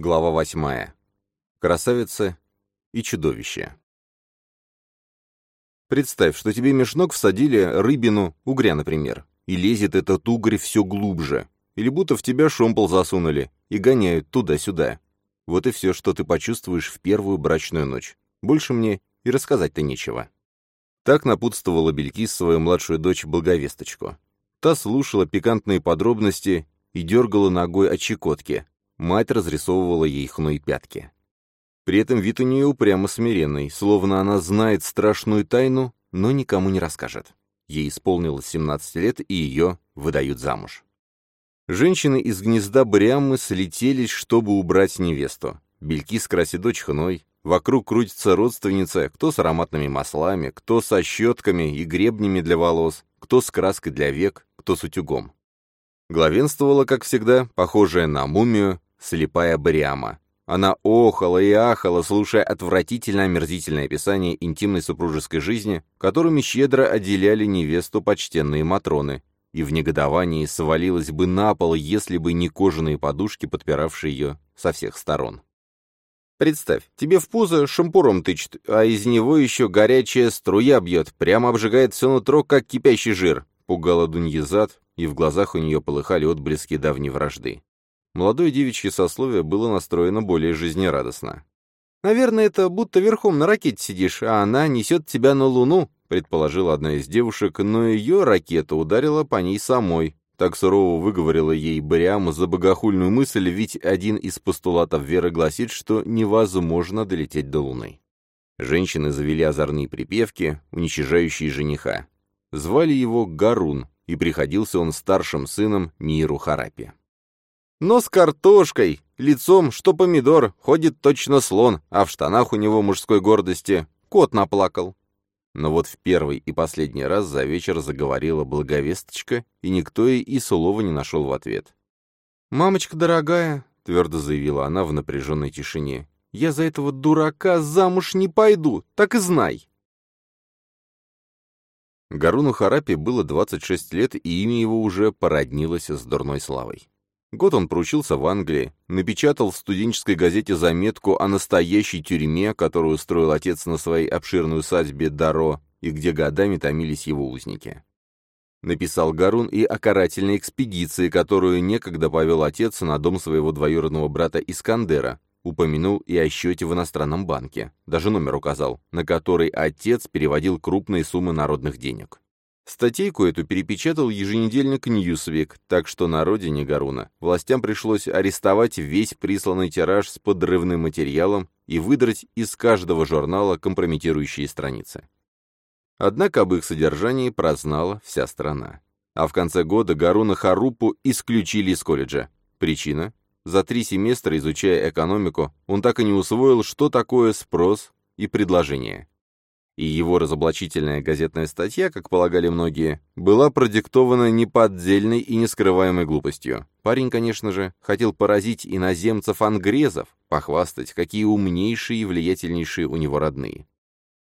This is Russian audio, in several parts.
Глава восьмая. Красавица и чудовище. Представь, что тебе меж ног всадили рыбину, угря, например, и лезет этот угорь все глубже, или будто в тебя шомпол засунули и гоняют туда-сюда. Вот и все, что ты почувствуешь в первую брачную ночь. Больше мне и рассказать-то нечего. Так напутствовала Белькис свою младшую дочь Благовесточку. Та слушала пикантные подробности и дергала ногой от щекотки, Мать разрисовывала ей хной пятки. При этом вид у нее упрямо смиренный, словно она знает страшную тайну, но никому не расскажет. Ей исполнилось 17 лет, и ее выдают замуж. Женщины из гнезда Бриаммы слетелись, чтобы убрать невесту. Бельки скрасит дочь хной, вокруг крутится родственница, кто с ароматными маслами, кто со щетками и гребнями для волос, кто с краской для век, кто с утюгом. Главенствовала, как всегда, похожая на мумию, слепая Бриама. Она охала и ахала, слушая отвратительно омерзительное описание интимной супружеской жизни, которыми щедро отделяли невесту почтенные матроны, и в негодовании свалилась бы на пол, если бы не кожаные подушки, подпиравшие ее со всех сторон. Представь, тебе в пузо шампуром тычет, а из него еще горячая струя бьет, прямо обжигает все нутро, как кипящий жир, пугала Дуньезад, и в глазах у нее полыхали отблески давней вражды. Молодое девичье сословие было настроено более жизнерадостно. «Наверное, это будто верхом на ракете сидишь, а она несет тебя на Луну», предположила одна из девушек, но ее ракета ударила по ней самой. Так сурово выговорила ей Бриам за богохульную мысль, ведь один из постулатов веры гласит, что невозможно долететь до Луны. Женщины завели озорные припевки, уничижающие жениха. Звали его Гарун, и приходился он старшим сыном Миру Харапи. Но с картошкой, лицом, что помидор, ходит точно слон, а в штанах у него мужской гордости кот наплакал. Но вот в первый и последний раз за вечер заговорила благовесточка, и никто ей и слова не нашел в ответ. «Мамочка дорогая», — твердо заявила она в напряженной тишине, — «я за этого дурака замуж не пойду, так и знай». Гаруну Харапи было 26 лет, и имя его уже породнилось с дурной славой. Год он проучился в Англии, напечатал в студенческой газете заметку о настоящей тюрьме, которую устроил отец на своей обширной усадьбе Даро, и где годами томились его узники. Написал Гарун и о карательной экспедиции, которую некогда повел отец на дом своего двоюродного брата Искандера, упомянул и о счете в иностранном банке, даже номер указал, на который отец переводил крупные суммы народных денег. Статейку эту перепечатал еженедельник «Ньюсвик», так что на родине Гаруна властям пришлось арестовать весь присланный тираж с подрывным материалом и выдрать из каждого журнала компрометирующие страницы. Однако об их содержании прознала вся страна. А в конце года Гаруна Харупу исключили из колледжа. Причина? За три семестра, изучая экономику, он так и не усвоил, что такое спрос и предложение и его разоблачительная газетная статья, как полагали многие, была продиктована неподдельной и нескрываемой глупостью. Парень, конечно же, хотел поразить иноземцев-ангрезов, похвастать, какие умнейшие и влиятельнейшие у него родные.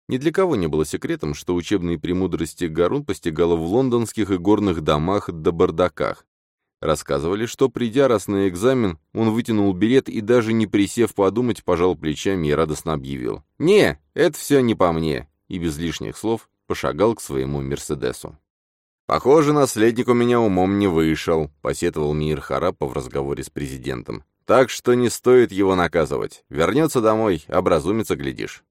Ни для кого не было секретом, что учебные премудрости Гарун постигала в лондонских и горных домах да бардаках. Рассказывали, что, придя раз на экзамен, он вытянул билет и даже не присев подумать, пожал плечами и радостно объявил. «Не, это все не по мне и без лишних слов пошагал к своему «Мерседесу». «Похоже, наследник у меня умом не вышел», — посетовал Мир Харапов в разговоре с президентом. «Так что не стоит его наказывать. Вернется домой, образумится, глядишь».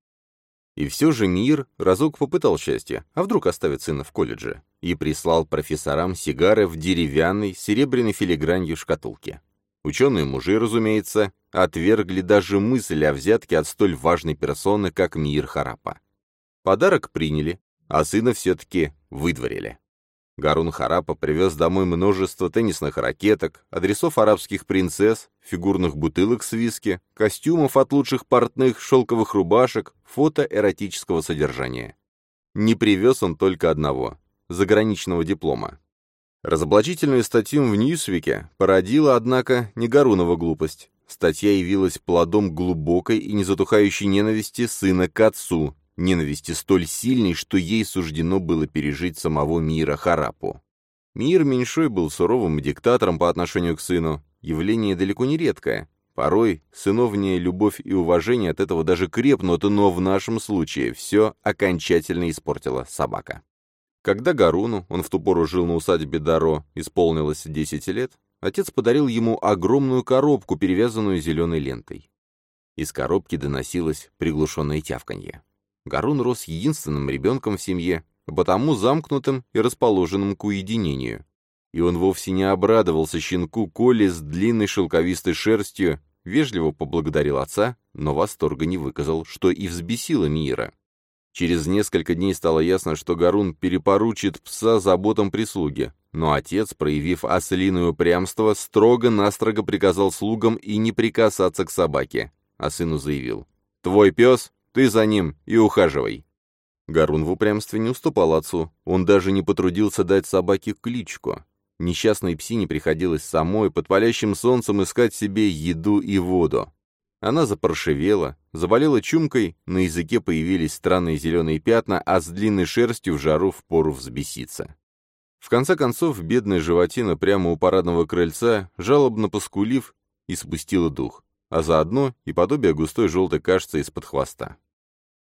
И все же Мир разок попытал счастье, а вдруг оставит сына в колледже, и прислал профессорам сигары в деревянной, серебряной филигранью шкатулке. Ученые мужи, разумеется, отвергли даже мысль о взятке от столь важной персоны, как Мир Харапа. Подарок приняли, а сына все-таки выдворили. Гарун Харапа привез домой множество теннисных ракеток, адресов арабских принцесс, фигурных бутылок с виски, костюмов от лучших портных, шелковых рубашек, фото эротического содержания. Не привез он только одного — заграничного диплома. Разоблачительную статью в Ньюсвике породила, однако, не Гарунова глупость. Статья явилась плодом глубокой и незатухающей ненависти сына к отцу, ненависти столь сильной, что ей суждено было пережить самого мира Харапу. Мир Меньшой был суровым диктатором по отношению к сыну, явление далеко не редкое. Порой сыновняя любовь и уважение от этого даже крепнут, но в нашем случае все окончательно испортила собака. Когда Гаруну, он в ту пору жил на усадьбе Даро, исполнилось 10 лет, отец подарил ему огромную коробку, перевязанную зеленой лентой. Из коробки доносилось приглушенное тявканье. Гарун рос единственным ребенком в семье, а потому замкнутым и расположенным к уединению. И он вовсе не обрадовался щенку Коле с длинной шелковистой шерстью, вежливо поблагодарил отца, но восторга не выказал, что и взбесило Мира. Через несколько дней стало ясно, что Гарун перепоручит пса заботам прислуги, но отец, проявив ослиное упрямство, строго-настрого приказал слугам и не прикасаться к собаке, а сыну заявил «Твой пес, ты за ним и ухаживай». Гарун в упрямстве не уступал отцу, он даже не потрудился дать собаке кличку. Несчастной псине приходилось самой под палящим солнцем искать себе еду и воду. Она запоршевела, заболела чумкой, на языке появились странные зеленые пятна, а с длинной шерстью в жару впору взбеситься. В конце концов, бедная животина прямо у парадного крыльца, жалобно поскулив, и спустила дух, а заодно и подобие густой желтой кашцы из-под хвоста.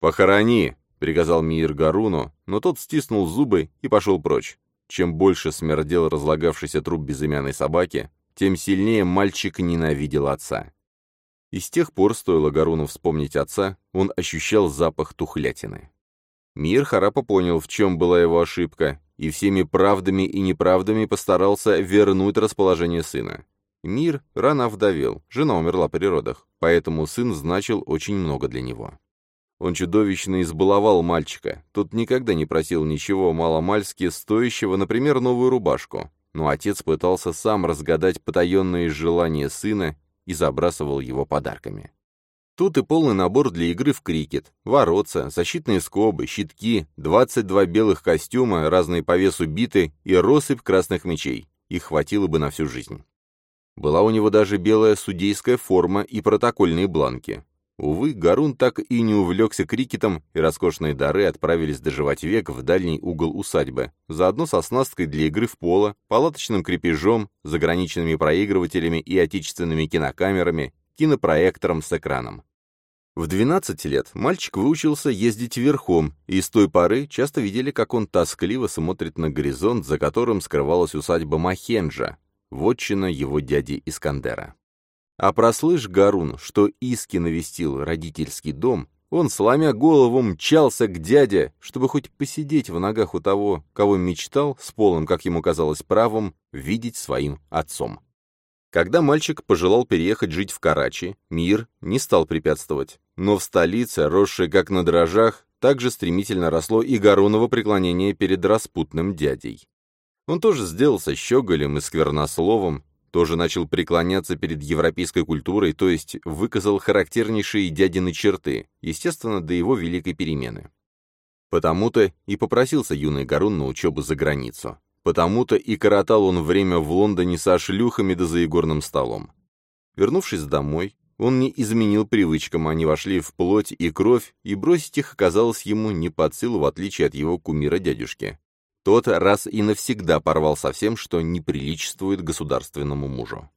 «Похорони!» — приказал Миир Гаруну, но тот стиснул зубы и пошел прочь. Чем больше смердел разлагавшийся труп безымянной собаки, тем сильнее мальчик ненавидел отца. И с тех пор, стоило Гаруну вспомнить отца, он ощущал запах тухлятины. Мир Харапа понял, в чем была его ошибка, и всеми правдами и неправдами постарался вернуть расположение сына. Мир рано овдовел, жена умерла при родах, поэтому сын значил очень много для него. Он чудовищно избаловал мальчика, тот никогда не просил ничего маломальски стоящего, например, новую рубашку, но отец пытался сам разгадать потаенные желания сына и забрасывал его подарками. Тут и полный набор для игры в крикет, воротца, защитные скобы, щитки, 22 белых костюма, разные по весу биты и россыпь красных мечей. Их хватило бы на всю жизнь. Была у него даже белая судейская форма и протокольные бланки. Увы, Гарун так и не увлекся крикетом, и роскошные дары отправились доживать век в дальний угол усадьбы, заодно со оснасткой для игры в поло, палаточным крепежом, заграничными проигрывателями и отечественными кинокамерами, кинопроектором с экраном. В 12 лет мальчик выучился ездить верхом, и с той поры часто видели, как он тоскливо смотрит на горизонт, за которым скрывалась усадьба Махенджа, вотчина его дяди Искандера. А прослышь, Гарун, что Иски навестил родительский дом, он, сломя голову, мчался к дяде, чтобы хоть посидеть в ногах у того, кого мечтал, с полным, как ему казалось, правом, видеть своим отцом. Когда мальчик пожелал переехать жить в Карачи, мир не стал препятствовать. Но в столице, росшей как на дрожжах, также стремительно росло и Гаруново преклонение перед распутным дядей. Он тоже сделался щеголем и сквернословом, тоже начал преклоняться перед европейской культурой, то есть выказал характернейшие дядины черты, естественно, до его великой перемены. Потому-то и попросился юный Гарун на учебу за границу. Потому-то и коротал он время в Лондоне со шлюхами да за игорным столом. Вернувшись домой, он не изменил привычкам, они вошли в плоть и кровь, и бросить их оказалось ему не под силу, в отличие от его кумира-дядюшки. Тот раз и навсегда порвал со всем, что неприличествует государственному мужу.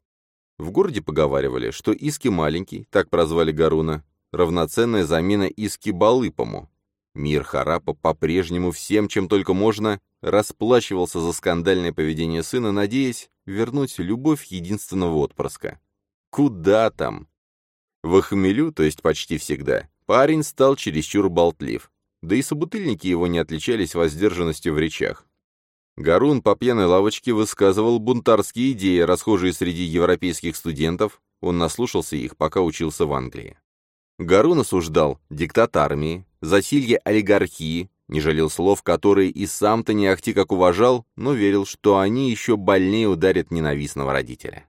В городе поговаривали, что Иски маленький, так прозвали Гаруна, равноценная замена Иски Балыпому. Мир Харапа по-прежнему всем, чем только можно, расплачивался за скандальное поведение сына, надеясь вернуть любовь единственного отпрыска. Куда там? В хмелю, то есть почти всегда, парень стал чересчур болтлив, да и собутыльники его не отличались воздержанностью в речах. Гарун по пьяной лавочке высказывал бунтарские идеи, расхожие среди европейских студентов, он наслушался их, пока учился в Англии. Гарун осуждал диктат армии, засилье олигархии, не жалел слов, которые и сам-то не ахти как уважал, но верил, что они еще больнее ударят ненавистного родителя.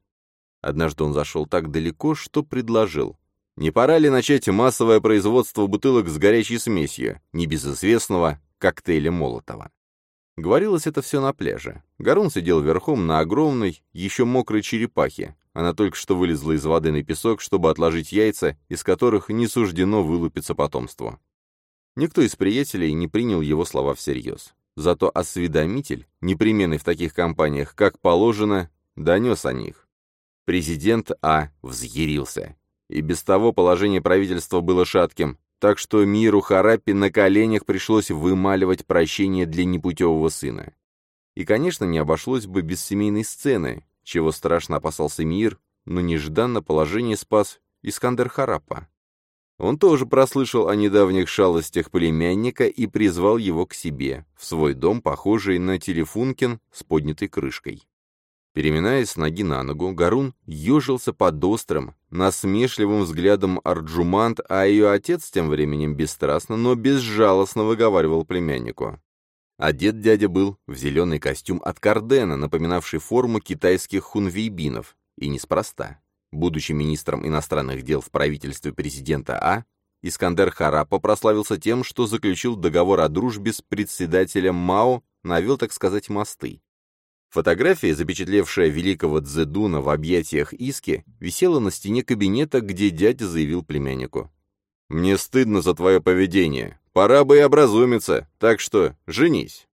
Однажды он зашел так далеко, что предложил. Не пора ли начать массовое производство бутылок с горячей смесью, небезызвестного коктейля Молотова? Говорилось это все на пляже. Гарун сидел верхом на огромной, еще мокрой черепахе. Она только что вылезла из воды на песок, чтобы отложить яйца, из которых не суждено вылупиться потомству. Никто из приятелей не принял его слова всерьез. Зато осведомитель, непременный в таких компаниях, как положено, донес о них. Президент А взъярился. И без того положение правительства было шатким, так что миру Хараппи на коленях пришлось вымаливать прощение для непутевого сына. И, конечно, не обошлось бы без семейной сцены, чего страшно опасался мир, но нежданно положение спас Искандер Хараппа. Он тоже прослышал о недавних шалостях племянника и призвал его к себе, в свой дом, похожий на телефункин с поднятой крышкой. Переминаясь с ноги на ногу, Гарун ежился под острым, насмешливым взглядом Арджумант, а ее отец тем временем бесстрастно, но безжалостно выговаривал племяннику. Одет дядя был в зеленый костюм от Кардена, напоминавший форму китайских хунвейбинов, и неспроста. Будучи министром иностранных дел в правительстве президента А, Искандер Харапа прославился тем, что заключил договор о дружбе с председателем Мао, навел, так сказать, мосты. Фотография, запечатлевшая великого Цзэдуна в объятиях Иски, висела на стене кабинета, где дядя заявил племяннику. «Мне стыдно за твое поведение. Пора бы и образумиться, так что женись».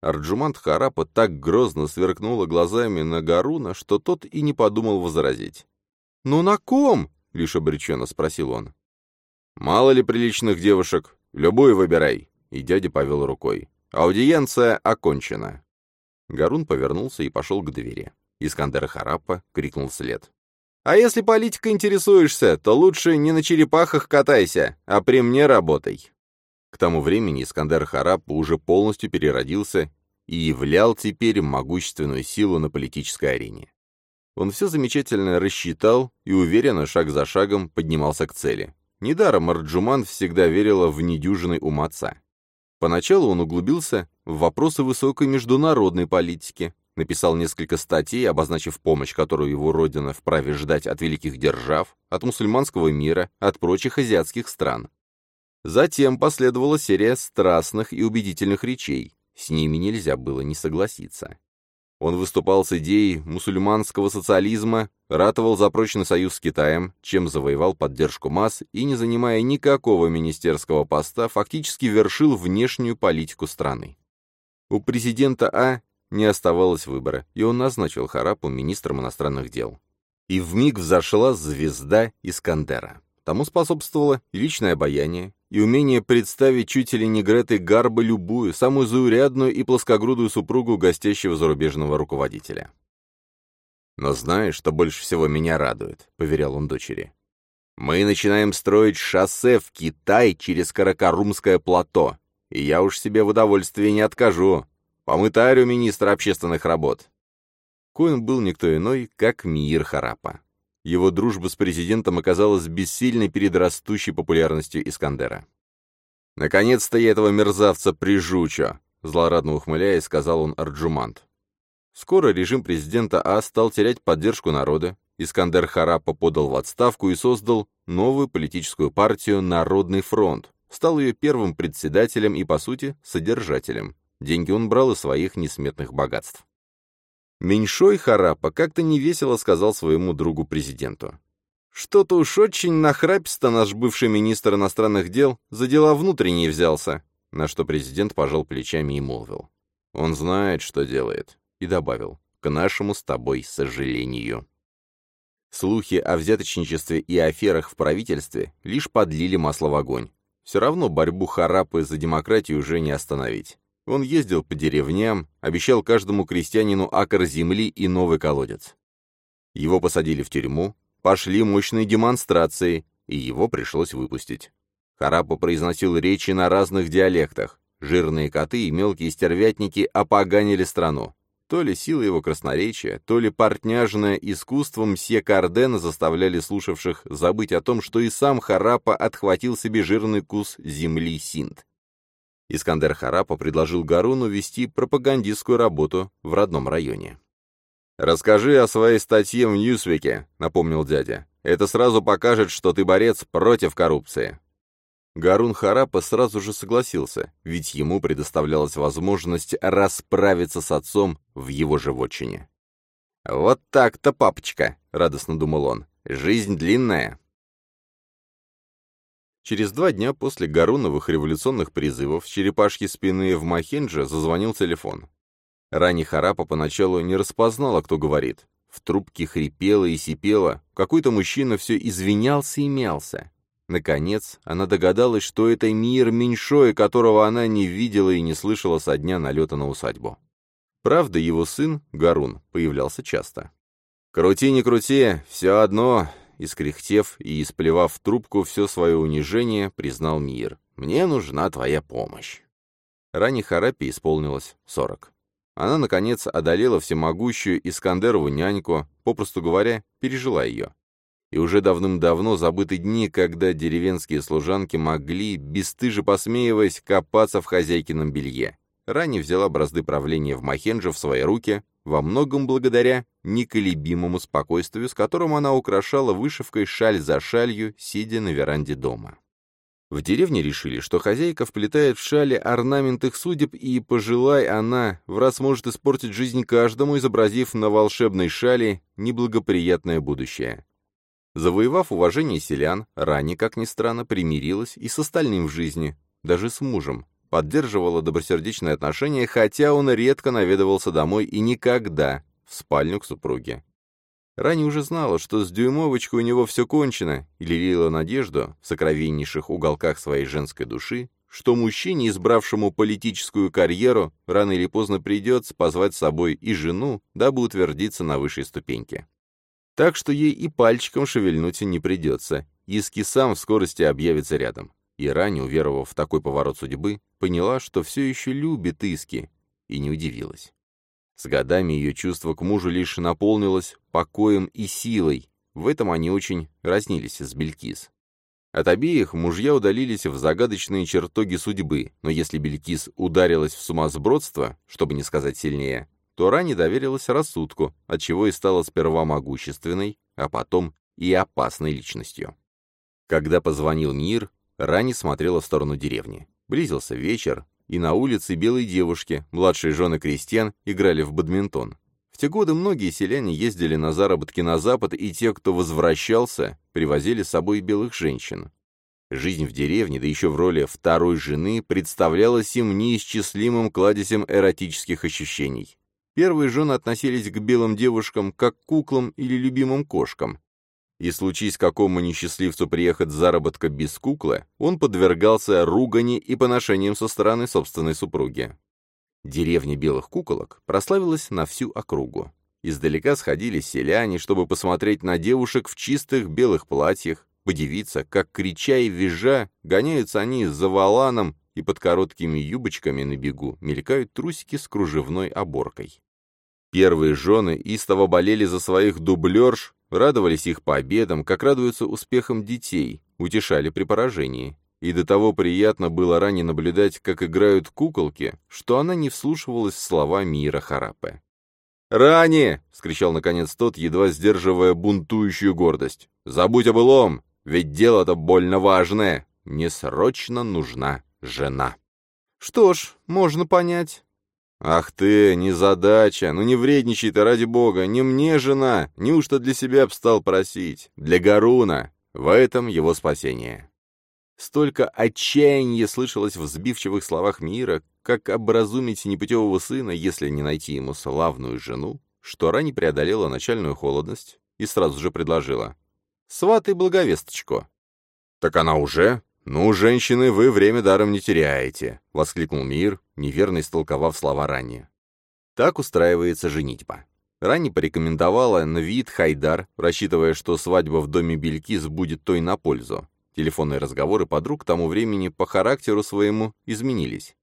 Арджумант Харапа так грозно сверкнула глазами на Гаруна, что тот и не подумал возразить. «Ну на ком?» — лишь обреченно спросил он. «Мало ли приличных девушек. Любую выбирай». И дядя повел рукой. «Аудиенция окончена». Гарун повернулся и пошел к двери. Искандер Хараппа крикнул вслед. «А если политикой интересуешься, то лучше не на черепахах катайся, а при мне работай». К тому времени Искандер Хараппа уже полностью переродился и являл теперь могущественную силу на политической арене. Он все замечательно рассчитал и уверенно, шаг за шагом, поднимался к цели. Недаром Арджуман всегда верила в недюжинный ум отца. Поначалу он углубился в вопросы высокой международной политики, написал несколько статей, обозначив помощь, которую его родина вправе ждать от великих держав, от мусульманского мира, от прочих азиатских стран. Затем последовала серия страстных и убедительных речей, с ними нельзя было не согласиться. Он выступал с идеей мусульманского социализма, ратовал за прочный союз с Китаем, чем завоевал поддержку масс и, не занимая никакого министерского поста, фактически вершил внешнюю политику страны. У президента А не оставалось выбора, и он назначил Харапу министром иностранных дел. И вмиг взошла звезда Искандера. Тому способствовало личное обаяние, и умение представить чуть ли не Греты Гарба любую, самую заурядную и плоскогрудую супругу гостящего зарубежного руководителя. «Но знаешь, что больше всего меня радует?» — поверял он дочери. «Мы начинаем строить шоссе в Китай через Каракарумское плато, и я уж себе в удовольствии не откажу. Помытарю министра общественных работ». Коэн был никто иной, как Миир Харапа. Его дружба с президентом оказалась бессильной перед растущей популярностью Искандера. «Наконец-то я этого мерзавца прижучу!» — злорадно ухмыляясь, сказал он Арджумант. Скоро режим президента А стал терять поддержку народа, Искандер Харапа подал в отставку и создал новую политическую партию «Народный фронт», стал ее первым председателем и, по сути, содержателем. Деньги он брал из своих несметных богатств. Меньшой Харапа как-то невесело сказал своему другу-президенту. «Что-то уж очень нахраписто наш бывший министр иностранных дел за дела внутренние взялся», на что президент пожал плечами и молвил. «Он знает, что делает», и добавил, «к нашему с тобой сожалению». Слухи о взяточничестве и аферах в правительстве лишь подлили масло в огонь. Все равно борьбу Харапы за демократию уже не остановить. Он ездил по деревням, обещал каждому крестьянину акр земли и новый колодец. Его посадили в тюрьму, пошли мощные демонстрации, и его пришлось выпустить. Харапа произносил речи на разных диалектах. Жирные коты и мелкие стервятники опоганили страну. То ли сила его красноречия, то ли портняжное искусство мсье Кардена заставляли слушавших забыть о том, что и сам Харапа отхватил себе жирный кус земли Синд. Искандер Харапа предложил Гаруну вести пропагандистскую работу в родном районе. «Расскажи о своей статье в Ньюсвике», — напомнил дядя. «Это сразу покажет, что ты борец против коррупции». Гарун Харапа сразу же согласился, ведь ему предоставлялась возможность расправиться с отцом в его же вотчине. «Вот так-то, папочка», — радостно думал он, — «жизнь длинная». Через два дня после Гаруновых революционных призывов с черепашьи спины в Махендже зазвонил телефон. Рани Харапа поначалу не распознала, кто говорит. В трубке хрипело и сипело, какой-то мужчина все извинялся и мялся. Наконец, она догадалась, что это мир меньшой, которого она не видела и не слышала со дня налета на усадьбу. Правда, его сын, Гарун, появлялся часто. «Крути, не крути, все одно», — искряхтев и исплевав трубку все свое унижение, признал мир. «Мне нужна твоя помощь». Ранее Харапи исполнилось сорок. Она, наконец, одолела всемогущую Искандерову няньку, попросту говоря, пережила ее. И уже давным-давно забыты дни, когда деревенские служанки могли, бесстыже посмеиваясь, копаться в хозяйкином белье. Рани взяла бразды правления в Махенже в свои руки, во многом благодаря неколебимому спокойствию, с которым она украшала вышивкой шаль за шалью, сидя на веранде дома. В деревне решили, что хозяйка вплетает в шали орнамент их судеб, и, пожелай она, в раз может испортить жизнь каждому, изобразив на волшебной шали неблагоприятное будущее. Завоевав уважение селян, Рани, как ни странно, примирилась и с остальным в жизни, даже с мужем, поддерживала добросердечные отношения, хотя он редко наведывался домой и никогда в спальню к супруге. Ранее уже знала, что с дюймовочкой у него все кончено, и лелеяла надежду в сокровеннейших уголках своей женской души, что мужчине, избравшему политическую карьеру, рано или поздно придется позвать с собой и жену, дабы утвердиться на высшей ступеньке. Так что ей и пальчиком шевельнуть не придется, Иски сам в скорости объявится рядом. И ранее, уверовав в такой поворот судьбы, поняла, что все еще любит Иски, и не удивилась. С годами ее чувство к мужу лишь наполнилось покоем и силой, в этом они очень разнились с Белькис. От обеих мужья удалились в загадочные чертоги судьбы, но если Белькис ударилась в сумасбродство, чтобы не сказать сильнее, то Рани доверилась рассудку, отчего и стала сперва могущественной, а потом и опасной личностью. Когда позвонил Мир, Рани смотрела в сторону деревни. Близился вечер, и на улице белые девушки, младшие жены крестьян, играли в бадминтон. В те годы многие селяне ездили на заработки на запад, и те, кто возвращался, привозили с собой белых женщин. Жизнь в деревне, да еще в роли второй жены, представлялась им неисчислимым кладезем эротических ощущений. Первые жены относились к белым девушкам как к куклам или любимым кошкам, и случись какому несчастливцу приехать с заработка без куклы, он подвергался ругани и поношениям со стороны собственной супруги. Деревня белых куколок прославилась на всю округу. Издалека сходились селяне, чтобы посмотреть на девушек в чистых белых платьях, подивиться, как, крича и визжа, гоняются они за валаном и под короткими юбочками на бегу мелькают трусики с кружевной оборкой. Первые жены истово болели за своих дублерш, радовались их победам, как радуются успехам детей, утешали при поражении. И до того приятно было ранее наблюдать, как играют куколки, что она не вслушивалась в слова Мира Харапе. «Рани!» — скричал наконец тот, едва сдерживая бунтующую гордость. «Забудь о былом, ведь дело-то больно важное. Мне срочно нужна жена». «Что ж, можно понять. «Ах ты, незадача! Ну не вредничай ты, ради бога! Не мне жена! Неужто для себя обстал просить? Для Гаруна! В этом его спасение!» Столько отчаяния слышалось в сбивчивых словах мира, как образумить непутевого сына, если не найти ему славную жену, что Рани преодолела начальную холодность и сразу же предложила. «Сватай благовесточку». «Так она уже?» «Ну, женщины, вы время даром не теряете», — воскликнул Мир, неверно истолковав слова ранее. Так устраивается женитьба. Рани порекомендовала Навид Хайдар, рассчитывая, что свадьба в доме Белькис будет той на пользу. Телефонные разговоры подруг к тому времени по характеру своему изменились.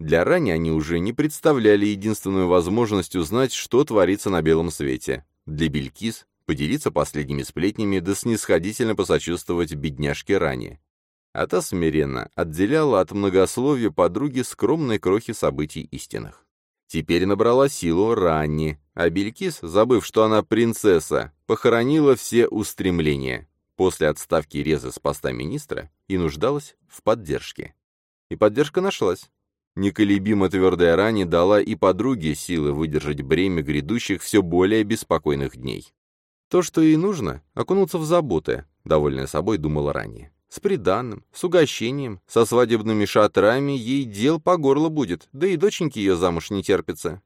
Для Рани они уже не представляли единственную возможность узнать, что творится на белом свете. Для Белькис — поделиться последними сплетнями да снисходительно посочувствовать бедняжке Рани а та смиренно отделяла от многословия подруги скромной крохи событий истинных. Теперь набрала силу Ранни, а Белькис, забыв, что она принцесса, похоронила все устремления после отставки Резы с поста министра и нуждалась в поддержке. И поддержка нашлась. Неколебимо твердая Рани дала и подруге силы выдержать бремя грядущих все более беспокойных дней. То, что ей нужно, окунуться в заботы, довольная собой думала ранее. С приданным, с угощением, со свадебными шатрами ей дел по горло будет, да и доченьки ее замуж не терпится.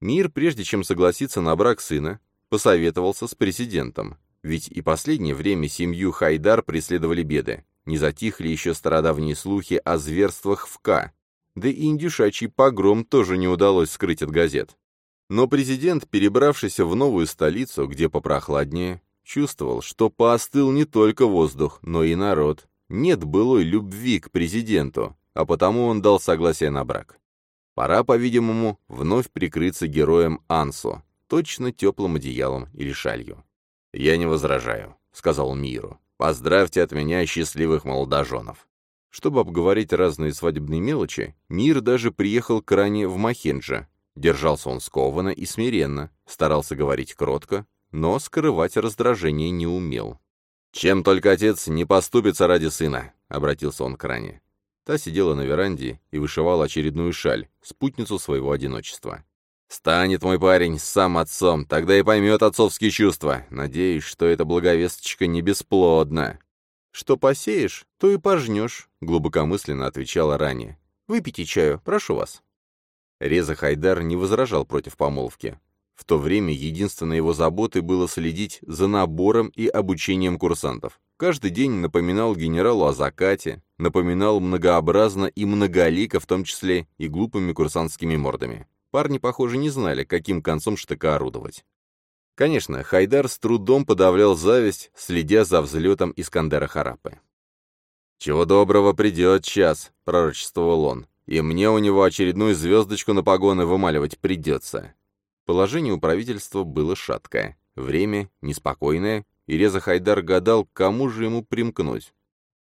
Мир, прежде чем согласиться на брак сына, посоветовался с президентом. Ведь и последнее время семью Хайдар преследовали беды. Не затихли еще стародавние слухи о зверствах в К. Да и индюшачий погром тоже не удалось скрыть от газет. Но президент, перебравшийся в новую столицу, где попрохладнее, чувствовал, что поостыл не только воздух, но и народ. Нет былой любви к президенту, а потому он дал согласие на брак. Пора, по-видимому, вновь прикрыться героем Ансу, точно теплым одеялом или шалью. «Я не возражаю», — сказал Миру. «Поздравьте от меня счастливых молодоженов». Чтобы обговорить разные свадебные мелочи, Мир даже приехал к Ране в Махенджа. Держался он скованно и смиренно, старался говорить кротко, но скрывать раздражение не умел. «Чем только отец не поступится ради сына», — обратился он к Ране. Та сидела на веранде и вышивала очередную шаль, спутницу своего одиночества. «Станет мой парень сам отцом, тогда и поймет отцовские чувства. Надеюсь, что эта благовесточка не бесплодна». «Что посеешь, то и пожнешь», — глубокомысленно отвечала ранее. «Выпейте чаю, прошу вас». Реза Хайдар не возражал против помолвки. В то время единственной его заботой было следить за набором и обучением курсантов. Каждый день напоминал генералу о закате, напоминал многообразно и многолико, в том числе и глупыми курсантскими мордами. Парни, похоже, не знали, каким концом штыка орудовать. Конечно, Хайдар с трудом подавлял зависть, следя за взлетом Искандера Харапы. «Чего доброго придет час», — пророчествовал он, «и мне у него очередную звездочку на погоны вымаливать придется». Положение у правительства было шаткое, время неспокойное, и Реза Хайдар гадал, кому же ему примкнуть.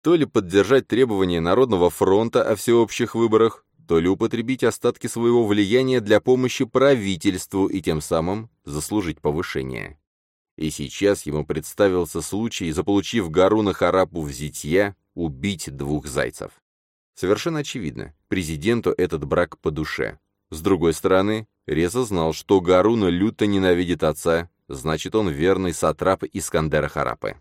То ли поддержать требования Народного фронта о всеобщих выборах, то ли употребить остатки своего влияния для помощи правительству и тем самым заслужить повышение. И сейчас ему представился случай, заполучив Гаруна Харапу в зитья, убить двух зайцев. Совершенно очевидно, президенту этот брак по душе. С другой стороны, Реза знал, что Гаруна люто ненавидит отца, значит, он верный сатрап Искандера Харапы.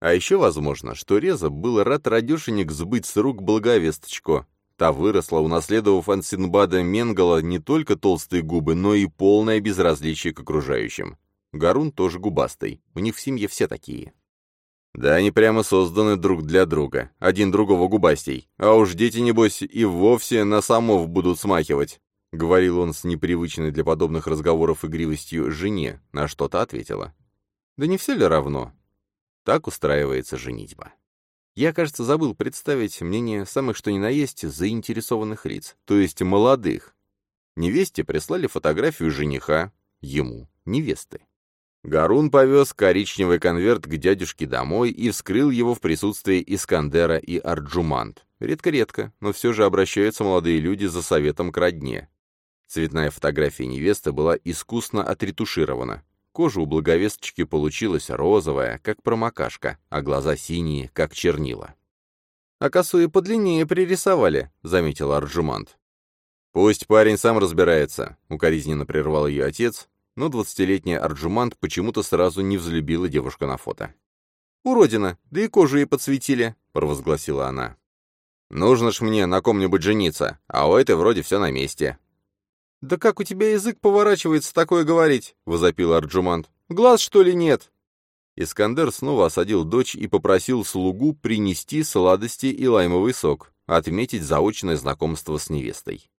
А еще возможно, что Реза был рад радешенек сбыть с рук благовесточку. Та выросла, унаследовав от Синбада Менгала не только толстые губы, но и полное безразличие к окружающим. Гарун тоже губастый, у них в семье все такие. Да, они прямо созданы друг для друга, один другого губастей. А уж дети, небось, и вовсе на самов будут смахивать. — говорил он с непривычной для подобных разговоров игривостью жене, на что-то ответила. «Да не все ли равно?» Так устраивается женитьба. Я, кажется, забыл представить мнение самых что ни на есть заинтересованных лиц, то есть молодых. Невесте прислали фотографию жениха, ему, невесты. Гарун повез коричневый конверт к дядюшке домой и вскрыл его в присутствии Искандера и Арджумант. Редко-редко, но все же обращаются молодые люди за советом к родне. Цветная фотография невесты была искусно отретуширована. Кожа у благовесточки получилась розовая, как промокашка, а глаза синие, как чернила. «А косу и подлиннее пририсовали», — заметил Арджумант. «Пусть парень сам разбирается», — укоризненно прервал ее отец, но двадцатилетняя Арджумант почему-то сразу не взлюбила девушку на фото. «Уродина, да и кожу ей подсветили», — провозгласила она. «Нужно ж мне на ком-нибудь жениться, а у этой вроде все на месте», «Да как у тебя язык поворачивается такое говорить?» — возопил Арджумант. «Глаз, что ли, нет?» Искандер снова осадил дочь и попросил слугу принести сладости и лаймовый сок, отметить заочное знакомство с невестой.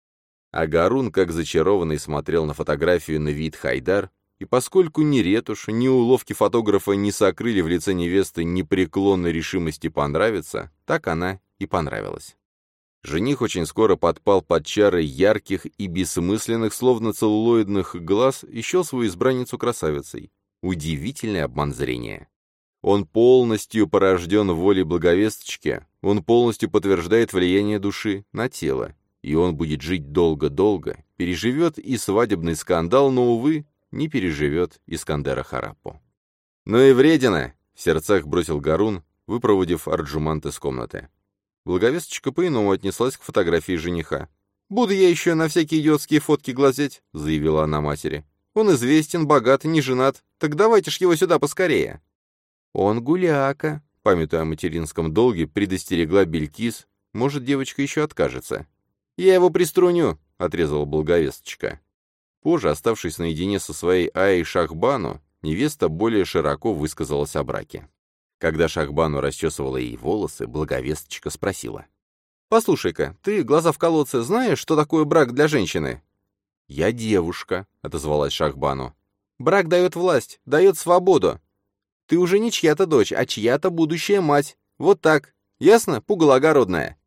А Гарун, как зачарованный, смотрел на фотографию на вид Хайдар, и поскольку ни ретушь, ни уловки фотографа не сокрыли в лице невесты непреклонной решимости понравиться, так она и понравилась. Жених очень скоро подпал под чары ярких и бессмысленных, словно целлулоидных глаз, счел свою избранницу красавицей. Удивительный обман зрения. Он полностью порожден волей благовесточки, он полностью подтверждает влияние души на тело, и он будет жить долго-долго, переживет и свадебный скандал, но, увы, не переживет Искандера Харапу. «Ну и вредина!» — в сердцах бросил Гарун, выпроводив Арджумант из комнаты. Благовесточка по-иному отнеслась к фотографии жениха. «Буду я еще на всякие идиотские фотки глазеть», — заявила она матери. «Он известен, богат, не женат. Так давайте ж его сюда поскорее». «Он гуляка», — памятуя о материнском долге, предостерегла Белькис. «Может, девочка еще откажется». «Я его приструню», — отрезала благовесточка. Позже, оставшись наедине со своей Аей Шахбану, невеста более широко высказалась о браке. Когда Шахбану расчесывала ей волосы, благовесточка спросила. «Послушай-ка, ты, глаза в колодце, знаешь, что такое брак для женщины?» «Я девушка», — отозвалась Шахбану. «Брак дает власть, дает свободу. Ты уже не чья-то дочь, а чья-то будущая мать. Вот так. Ясно, пугало огородное?»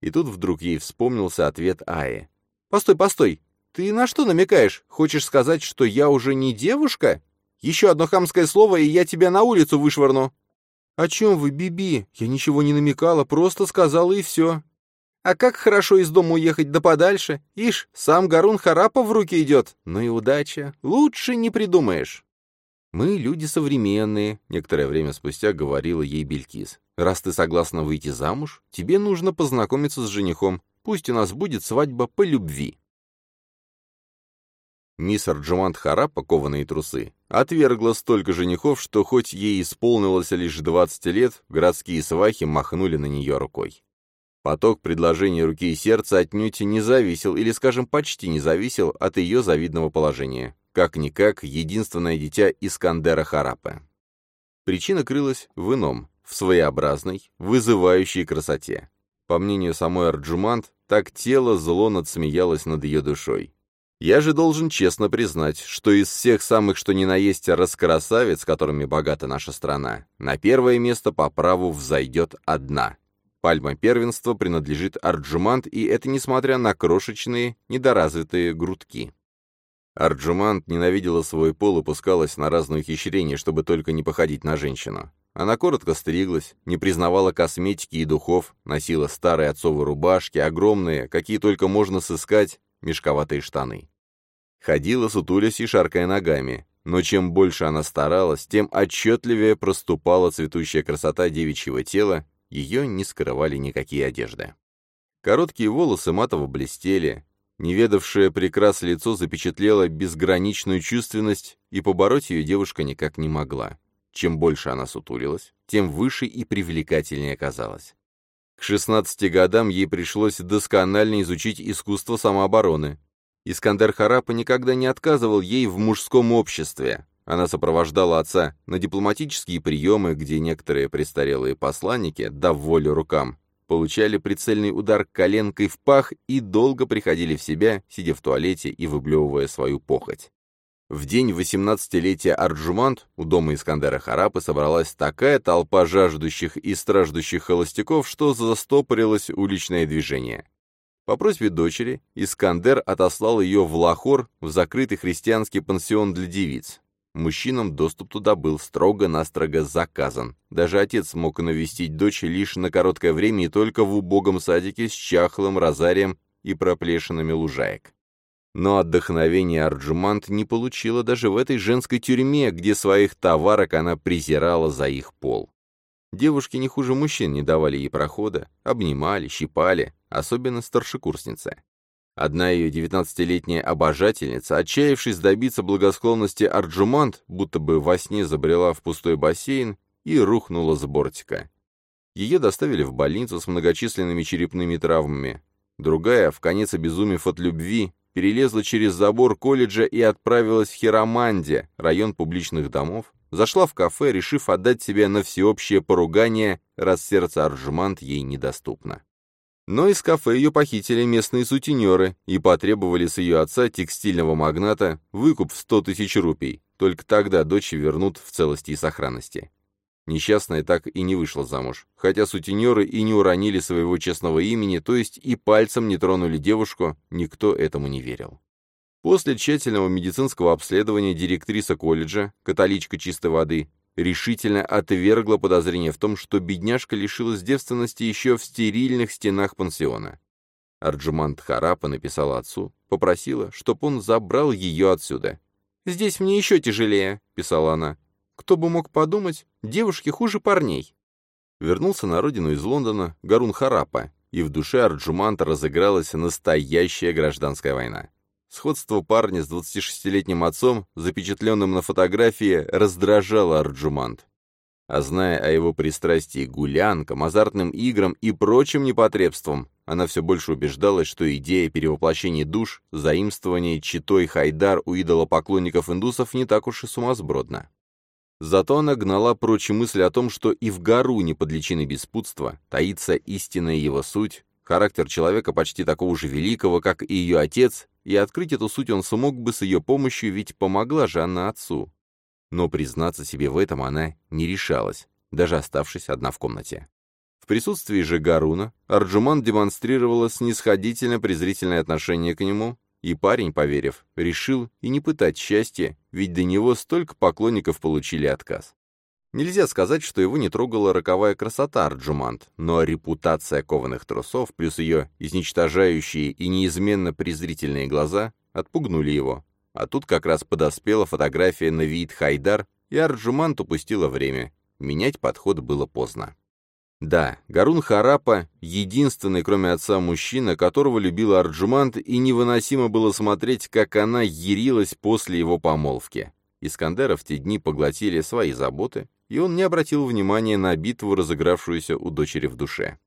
И тут вдруг ей вспомнился ответ Аи. «Постой, постой, ты на что намекаешь? Хочешь сказать, что я уже не девушка? Еще одно хамское слово, и я тебя на улицу вышвырну». «О чем вы, Биби? Я ничего не намекала, просто сказала и все». «А как хорошо из дома уехать да подальше? Ишь, сам Гарун Харапа в руки идет. Ну и удача. Лучше не придумаешь». «Мы люди современные», — некоторое время спустя говорила ей Белькис. «Раз ты согласна выйти замуж, тебе нужно познакомиться с женихом. Пусть у нас будет свадьба по любви». Мисс Арджумант Хара, кованые трусы, отвергла столько женихов, что хоть ей исполнилось лишь 20 лет, городские свахи махнули на нее рукой. Поток предложений руки и сердца отнюдь не зависел, или, скажем, почти не зависел от ее завидного положения. Как-никак, единственное дитя Искандера Харапа. Причина крылась в ином, в своеобразной, вызывающей красоте. По мнению самой Арджумант, так тело зло надсмеялось над ее душой. Я же должен честно признать, что из всех самых что ни на есть раскрасавиц, которыми богата наша страна, на первое место по праву взойдет одна. Пальма первенства принадлежит Арджумант, и это несмотря на крошечные, недоразвитые грудки. Арджумант ненавидела свой пол и пускалась на разные ухищрения, чтобы только не походить на женщину. Она коротко стриглась, не признавала косметики и духов, носила старые отцовые рубашки, огромные, какие только можно сыскать, мешковатые штаны. Ходила, сутулясь и шаркая ногами, но чем больше она старалась, тем отчетливее проступала цветущая красота девичьего тела, ее не скрывали никакие одежды. Короткие волосы матово блестели, неведавшее прекрас лицо запечатлело безграничную чувственность, и побороть ее девушка никак не могла. Чем больше она сутулилась, тем выше и привлекательнее казалась. К 16 годам ей пришлось досконально изучить искусство самообороны, Искандер Харапа никогда не отказывал ей в мужском обществе. Она сопровождала отца на дипломатические приемы, где некоторые престарелые посланники, дав волю рукам, получали прицельный удар коленкой в пах и долго приходили в себя, сидя в туалете и выблевывая свою похоть. В день 18-летия Арджумант у дома Искандера Харапы собралась такая толпа жаждущих и страждущих холостяков, что застопорилось уличное движение. По просьбе дочери Искандер отослал ее в Лахор, в закрытый христианский пансион для девиц. Мужчинам доступ туда был строго-настрого заказан. Даже отец мог навестить дочь лишь на короткое время и только в убогом садике с чахлым розарием и проплешинами лужаек. Но отдохновение Арджумант не получила даже в этой женской тюрьме, где своих товарок она презирала за их пол. Девушки не хуже мужчин не давали ей прохода, обнимали, щипали, особенно старшекурсницы. Одна ее девятнадцатилетняя обожательница, отчаявшись добиться благосклонности Арджумант, будто бы во сне забрела в пустой бассейн и рухнула с бортика. Ее доставили в больницу с многочисленными черепными травмами. Другая, в конец обезумев от любви, перелезла через забор колледжа и отправилась в Хироманде, район публичных домов, зашла в кафе, решив отдать себя на всеобщее поругание, раз сердце Аржмант ей недоступно. Но из кафе ее похитили местные сутенеры и потребовали с ее отца, текстильного магната, выкуп в 100 тысяч рупий, только тогда дочь вернут в целости и сохранности. Несчастная так и не вышла замуж, хотя сутенеры и не уронили своего честного имени, то есть и пальцем не тронули девушку, никто этому не верил. После тщательного медицинского обследования директриса колледжа, католичка чистой воды, решительно отвергла подозрение в том, что бедняжка лишилась девственности еще в стерильных стенах пансиона. Арджумант Харапа написала отцу, попросила, чтоб он забрал ее отсюда. «Здесь мне еще тяжелее», — писала она. «Кто бы мог подумать, девушки хуже парней». Вернулся на родину из Лондона Гарун Харапа, и в душе Арджуманта разыгралась настоящая гражданская война. Сходство парня с 26-летним отцом, запечатленным на фотографии, раздражало Арджумант. А зная о его пристрастии к гулянкам, азартным играм и прочим непотребствам, она все больше убеждалась, что идея перевоплощения душ, заимствования читой Хайдар у идолопоклонников индусов не так уж и сумасбродна. Зато она гнала прочь мысль о том, что и в гору не под личиной беспутства таится истинная его суть, характер человека почти такого же великого, как и ее отец, и открыть эту суть он смог бы с ее помощью, ведь помогла же она отцу. Но признаться себе в этом она не решалась, даже оставшись одна в комнате. В присутствии же Гаруна Арджуман демонстрировала снисходительно презрительное отношение к нему, и парень, поверив, решил и не пытать счастье, ведь до него столько поклонников получили отказ. Нельзя сказать, что его не трогала роковая красота Арджумант, но репутация кованых трусов плюс ее изничтожающие и неизменно презрительные глаза отпугнули его. А тут как раз подоспела фотография Навиит Хайдар, и Арджумант упустила время. Менять подход было поздно. Да, Гарун Харапа — единственный, кроме отца, мужчина, которого любила Арджумант, и невыносимо было смотреть, как она ярилась после его помолвки. Искандера в те дни поглотили свои заботы, и он не обратил внимания на битву, разыгравшуюся у дочери в душе.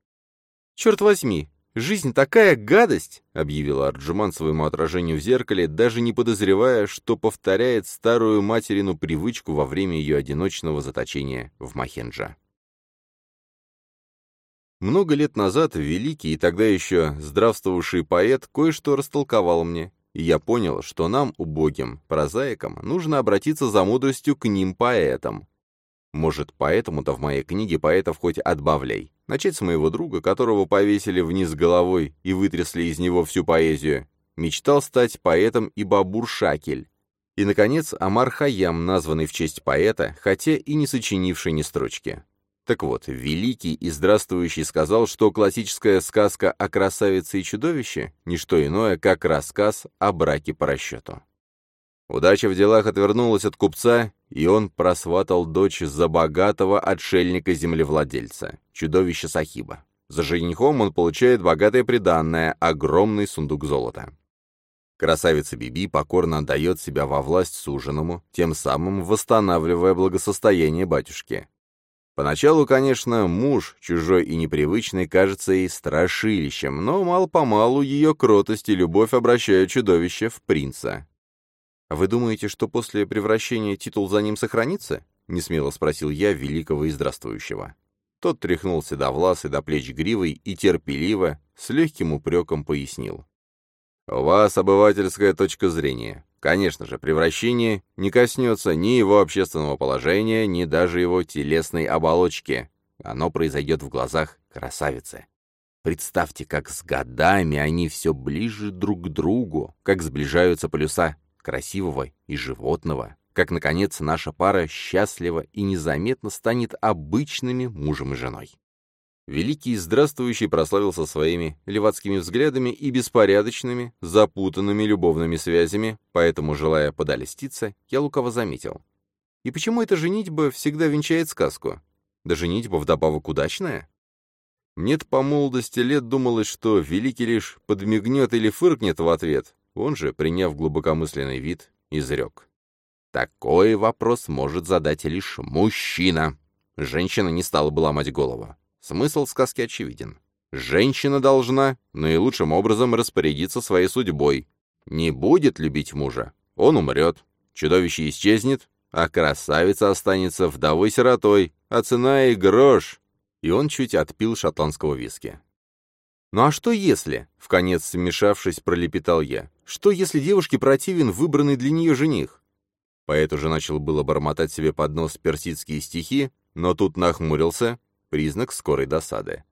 «Черт возьми, жизнь такая гадость!» — объявила Арджуман своему отражению в зеркале, даже не подозревая, что повторяет старую материну привычку во время ее одиночного заточения в Махенджа. Много лет назад великий и тогда еще здравствовавший поэт кое-что растолковал мне, и я понял, что нам, убогим, прозаикам, нужно обратиться за мудростью к ним поэтам. Может, поэтому-то в моей книге поэтов хоть отбавляй. Начать с моего друга, которого повесили вниз головой и вытрясли из него всю поэзию. Мечтал стать поэтом и Бабур Шакель. И, наконец, Амар Хаям, названный в честь поэта, хотя и не сочинивший ни строчки. Так вот, великий и здравствующий сказал, что классическая сказка о красавице и чудовище – не что иное, как рассказ о браке по расчету. Удача в делах отвернулась от купца, и он просватал дочь за богатого отшельника-землевладельца, чудовища Сахиба. За женихом он получает богатое приданное, огромный сундук золота. Красавица Биби покорно отдает себя во власть суженому, тем самым восстанавливая благосостояние батюшки. Поначалу, конечно, муж, чужой и непривычный, кажется ей страшилищем, но мало-помалу ее кротость и любовь обращают чудовище в принца. «А «Вы думаете, что после превращения титул за ним сохранится?» — несмело спросил я великого и здравствующего. Тот тряхнулся до влас и до плеч гривой и терпеливо, с легким упреком пояснил. «У вас обывательская точка зрения. Конечно же, превращение не коснется ни его общественного положения, ни даже его телесной оболочки. Оно произойдет в глазах красавицы. Представьте, как с годами они все ближе друг к другу, как сближаются полюса красивого и животного, как, наконец, наша пара счастлива и незаметно станет обычными мужем и женой. Великий Здравствующий прославился своими левацкими взглядами и беспорядочными, запутанными любовными связями, поэтому, желая подолеститься, я лукаво заметил. И почему эта женитьба всегда венчает сказку? Да женитьба вдобавок удачная? Мне-то по молодости лет думалось, что Великий лишь подмигнет или фыркнет в ответ, он же, приняв глубокомысленный вид, изрек. Такой вопрос может задать лишь мужчина. Женщина не стала бы ломать голову. Смысл сказки очевиден. Женщина должна наилучшим образом распорядиться своей судьбой. Не будет любить мужа, он умрет, чудовище исчезнет, а красавица останется вдовой-сиротой, а цена и грош. И он чуть отпил шотландского виски. «Ну а что если?» — вконец смешавшись, пролепетал я. «Что если девушке противен выбранный для нее жених?» Поэт уже начал было бормотать себе под нос персидские стихи, но тут нахмурился, признак скорой досады.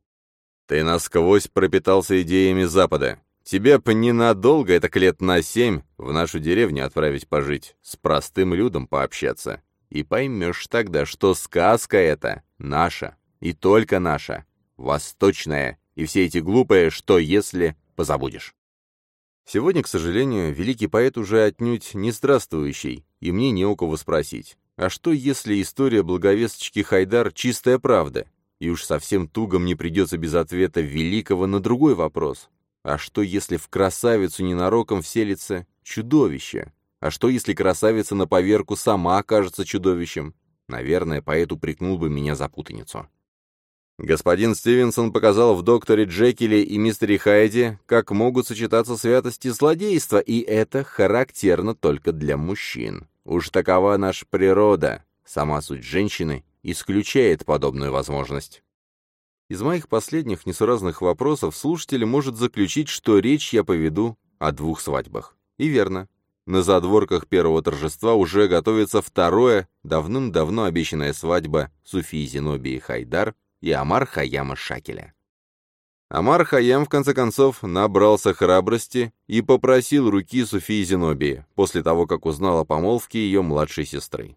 «Ты насквозь пропитался идеями Запада. Тебе б ненадолго, это лет на семь, в нашу деревню отправить пожить, с простым людом пообщаться. И поймешь тогда, что сказка эта наша, и только наша, восточная, и все эти глупые «что если» позабудешь». Сегодня, к сожалению, великий поэт уже отнюдь не здравствующий, и мне не у кого спросить. А что, если история благовесточки Хайдар — чистая правда, и уж совсем туго мне придется без ответа великого на другой вопрос. А что, если в красавицу ненароком вселится чудовище? А что, если красавица на поверку сама окажется чудовищем? Наверное, поэт упрекнул бы меня за путаницу. Господин Стивенсон показал в докторе Джекиле и мистере Хайде, как могут сочетаться святости злодейства, и это характерно только для мужчин. Уж такова наша природа. Сама суть женщины исключает подобную возможность. Из моих последних несуразных вопросов слушатель может заключить, что речь я поведу о двух свадьбах. И верно. На задворках первого торжества уже готовится второе, давным-давно обещанная свадьба Суфии Зенобии Хайдар и Амар Хаяма Шакеля. Амар Хаям, в конце концов, набрался храбрости и попросил руки Суфии Зенобии, после того, как узнал о помолвке ее младшей сестры.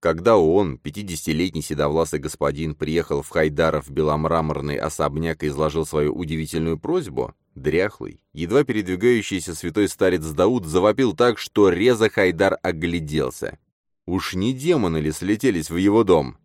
Когда он, пятидесятилетний седовласый господин, приехал в Хайдаров беломраморный особняк и изложил свою удивительную просьбу, дряхлый, едва передвигающийся святой старец Дауд завопил так, что Реза Хайдар огляделся. Уж не демоны ли слетелись в его дом?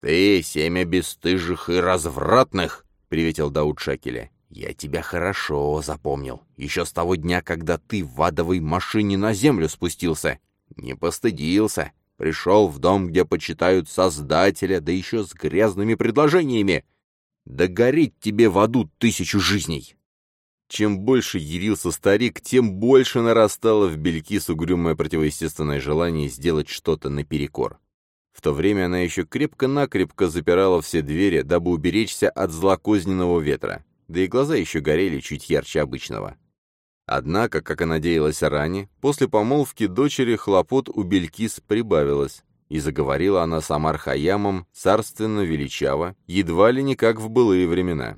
«Ты, семя бесстыжих и развратных!» — приветил Дауд Шакеля. «Я тебя хорошо запомнил. Еще с того дня, когда ты в адовой машине на землю спустился. Не постыдился. Пришел в дом, где почитают Создателя, да еще с грязными предложениями. Да горит тебе в аду тысячу жизней!» Чем больше ярился старик, тем больше нарастало в Белькис угрюмое противоестественное желание сделать что-то наперекор. В то время она еще крепко-накрепко запирала все двери, дабы уберечься от злокозненного ветра, да и глаза еще горели чуть ярче обычного. Однако, как и надеялась ранее, после помолвки дочери хлопот у Белькис прибавилось, и заговорила она с Амар Хаямом царственно величаво, едва ли не как в былые времена.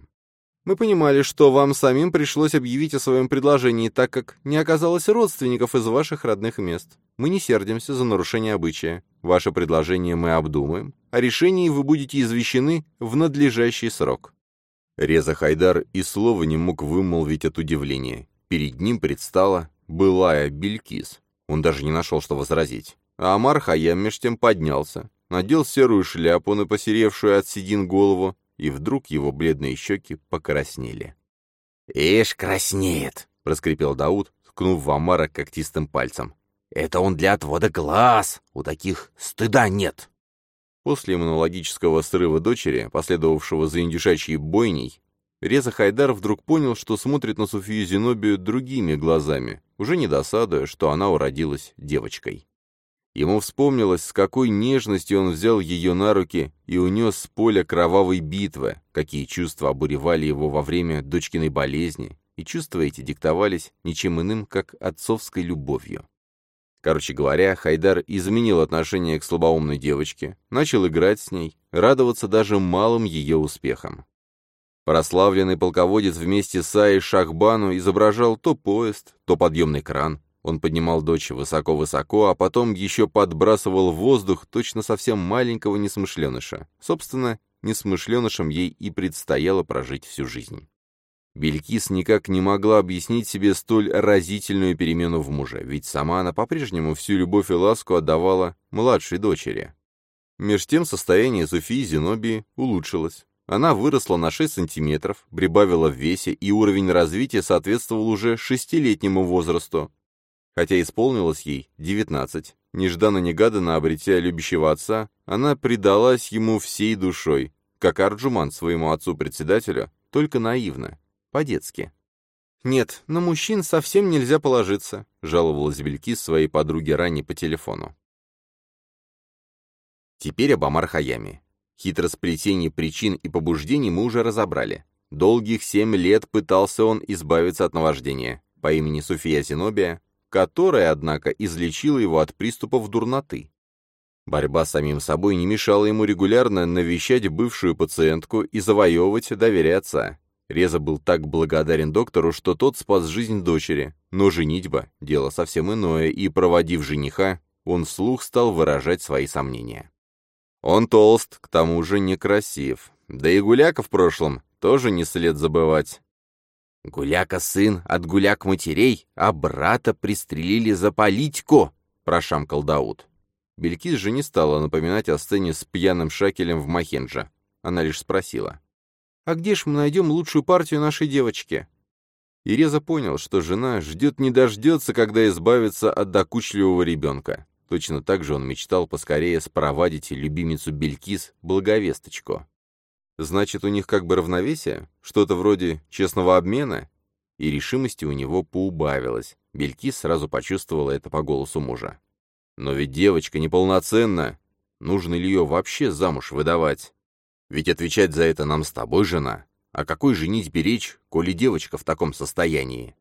Мы понимали, что вам самим пришлось объявить о своем предложении, так как не оказалось родственников из ваших родных мест. Мы не сердимся за нарушение обычая. Ваше предложение мы обдумаем. О решении вы будете извещены в надлежащий срок». Реза Хайдар и слова не мог вымолвить от удивления. Перед ним предстала былая Белькис. Он даже не нашел, что возразить. А Амар Хаям меж тем поднялся, надел серую шляпу на посеревшую от седин голову, и вдруг его бледные щеки покраснели. «Ишь, краснеет!» — проскрипел Дауд, ткнув в Амара когтистым пальцем. «Это он для отвода глаз! У таких стыда нет!» После иммунологического срыва дочери, последовавшего за индюшачьей бойней, Реза Хайдар вдруг понял, что смотрит на Софию Зенобию другими глазами, уже не досадуя, что она уродилась девочкой. Ему вспомнилось, с какой нежностью он взял ее на руки и унес с поля кровавой битвы, какие чувства обуревали его во время дочкиной болезни, и чувства эти диктовались ничем иным, как отцовской любовью. Короче говоря, Хайдар изменил отношение к слабоумной девочке, начал играть с ней, радоваться даже малым ее успехам. Прославленный полководец вместе с Аей Шахбану изображал то поезд, то подъемный кран, он поднимал дочь высоко-высоко, а потом еще подбрасывал в воздух точно совсем маленького несмышленыша. Собственно, несмышленышем ей и предстояло прожить всю жизнь. Белькис никак не могла объяснить себе столь разительную перемену в муже, ведь сама она по-прежнему всю любовь и ласку отдавала младшей дочери. Меж тем состояние Софии Зенобии улучшилось. Она выросла на 6 сантиметров, прибавила в весе, и уровень развития соответствовал уже шестилетнему возрасту, Хотя исполнилось ей девятнадцать, нежданно-негаданно обретя любящего отца, она предалась ему всей душой, как Арджуман своему отцу-председателю, только наивно, по-детски. «Нет, на мужчин совсем нельзя положиться», — жаловалась Белькис своей подруге ранее по телефону. Теперь об Амар Хаяме. Хитросплетение причин и побуждений мы уже разобрали. Долгих семь лет пытался он избавиться от наваждения. По имени Суфия Зенобия которая, однако, излечила его от приступов дурноты. Борьба с самим собой не мешала ему регулярно навещать бывшую пациентку и завоевывать доверие отца. Реза был так благодарен доктору, что тот спас жизнь дочери, но женитьба — дело совсем иное, и, проводив жениха, он вслух стал выражать свои сомнения. Он толст, к тому же некрасив. Да и гуляка в прошлом тоже не след забывать. «Гуляка сын от гуляк матерей, а брата пристрелили за политику!» — прошамкал Дауд. Белькис же не стала напоминать о сцене с пьяным шакелем в Махенджа. Она лишь спросила. «А где ж мы найдем лучшую партию нашей девочки?» Иреза понял, что жена ждет не дождется, когда избавится от докучливого ребенка. Точно так же он мечтал поскорее спровадить любимицу Белькис, благовесточку. Значит, у них как бы равновесие? Что-то вроде честного обмена? И решимости у него поубавилось. Белькис сразу почувствовала это по голосу мужа. Но ведь девочка неполноценна. Нужно ли ее вообще замуж выдавать? Ведь отвечать за это нам с тобой, жена. А какой женить беречь, коли девочка в таком состоянии?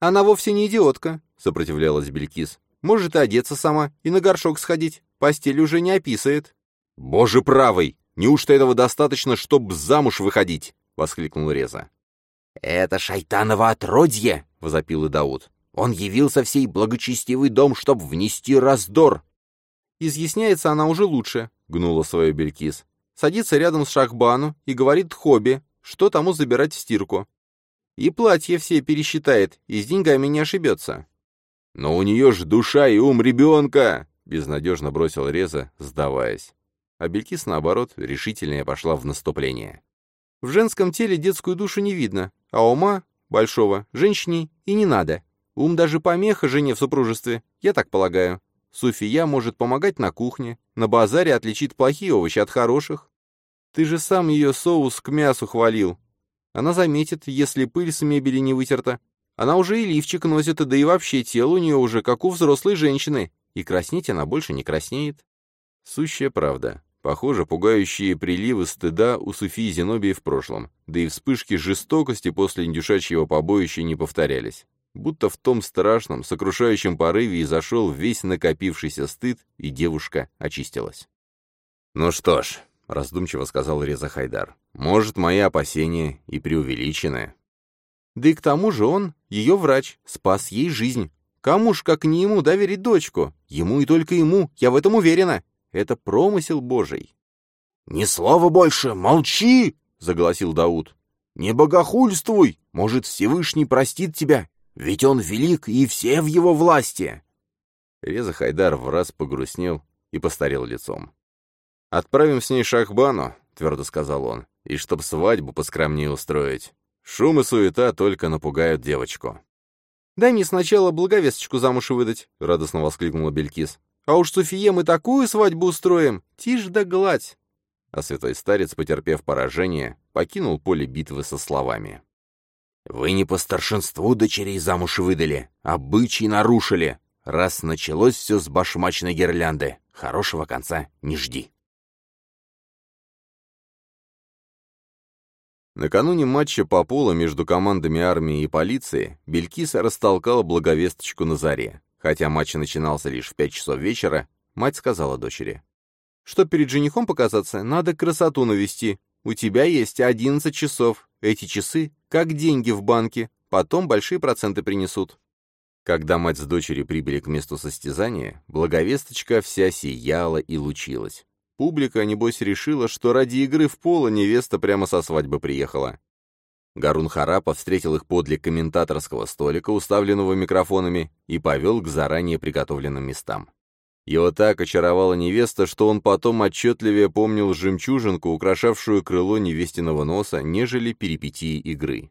Она вовсе не идиотка, сопротивлялась Белькис. Может и одеться сама, и на горшок сходить. Постель уже не описывает. Боже правый! Неужто этого достаточно, чтоб замуж выходить? воскликнул Реза. «Это шайтаново отродье!» — возопил Дауд. «Он явился в сей благочестивый дом, чтоб внести раздор!» «Изъясняется она уже лучше», — гнула свою Белькис. «Садится рядом с Шахбану и говорит Хобби, что тому забирать в стирку. И платье все пересчитает, и с деньгами не ошибется». «Но у нее ж душа и ум ребенка!» — безнадежно бросил Реза, сдаваясь. А Белькис, наоборот, решительнее пошла в наступление. В женском теле детскую душу не видно, а ума, большого, женщине и не надо. Ум даже помеха жене в супружестве, я так полагаю. Суфия может помогать на кухне, на базаре отличит плохие овощи от хороших. Ты же сам ее соус к мясу хвалил. Она заметит, если пыль с мебели не вытерта. Она уже и лифчик носит, да и вообще тело у нее уже как у взрослой женщины. И краснеть она больше не краснеет. Сущая правда. Похоже, пугающие приливы стыда у Суфии Зенобии в прошлом, да и вспышки жестокости после индюшачьего побоища не повторялись. Будто в том страшном, сокрушающем порыве изошел весь накопившийся стыд, и девушка очистилась. «Ну что ж», — раздумчиво сказал Реза Хайдар, — «может, мои опасения и преувеличены». «Да и к тому же он, ее врач, спас ей жизнь. Кому ж, как не ему, доверить дочку? Ему и только ему, я в этом уверена. Это промысел Божий. «Ни слова больше! Молчи!» — заголосил Дауд. «Не богохульствуй! Может, Всевышний простит тебя, ведь он велик, и все в его власти!» Реза Хайдар в раз погрустнел и постарел лицом. «Отправим с ней Шахбану», — твердо сказал он, — «и чтоб свадьбу поскромнее устроить. Шум и суета только напугают девочку». «Дай мне сначала благовесточку замуж выдать», — радостно воскликнула Белькис. А уж Софие мы такую свадьбу устроим, тишь да гладь. А святой старец, потерпев поражение, покинул поле битвы со словами. «Вы не по старшинству дочерей замуж выдали, бычьи нарушили. Раз началось все с башмачной гирлянды, хорошего конца не жди». Накануне матча по полу между командами армии и полиции Белькис растолкала благовесточку на заре. Хотя матч начинался лишь в пять часов вечера, мать сказала дочери. «Что перед женихом показаться, надо красоту навести. У тебя есть одиннадцать часов. Эти часы как деньги в банке, потом большие проценты принесут». Когда мать с дочерью прибыли к месту состязания, благовесточка вся сияла и лучилась. Публика, небось, решила, что ради игры в поло невеста прямо со свадьбы приехала. Гарун Харапа встретил их подле комментаторского столика, уставленного микрофонами, и повел к заранее приготовленным местам. Его так очаровала невеста, что он потом отчетливее помнил жемчужинку, украшавшую крыло невестиного носа, нежели перипетии игры.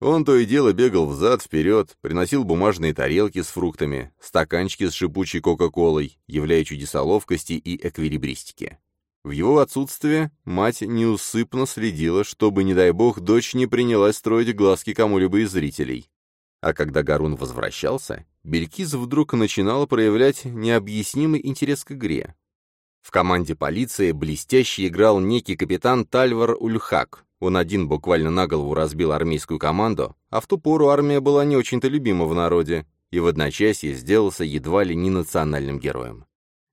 Он то и дело бегал взад-вперед, приносил бумажные тарелки с фруктами, стаканчики с шипучей кока-колой, являя чудеса ловкости и эквилибристики. В его отсутствие мать неусыпно следила, чтобы, не дай бог, дочь не принялась строить глазки кому-либо из зрителей. А когда Гарун возвращался, Белькиз вдруг начинала проявлять необъяснимый интерес к игре. В команде полиции блестяще играл некий капитан Тальвар Ульхак. Он один буквально на голову разбил армейскую команду, а в ту пору армия была не очень-то любима в народе, и в одночасье сделался едва ли не национальным героем.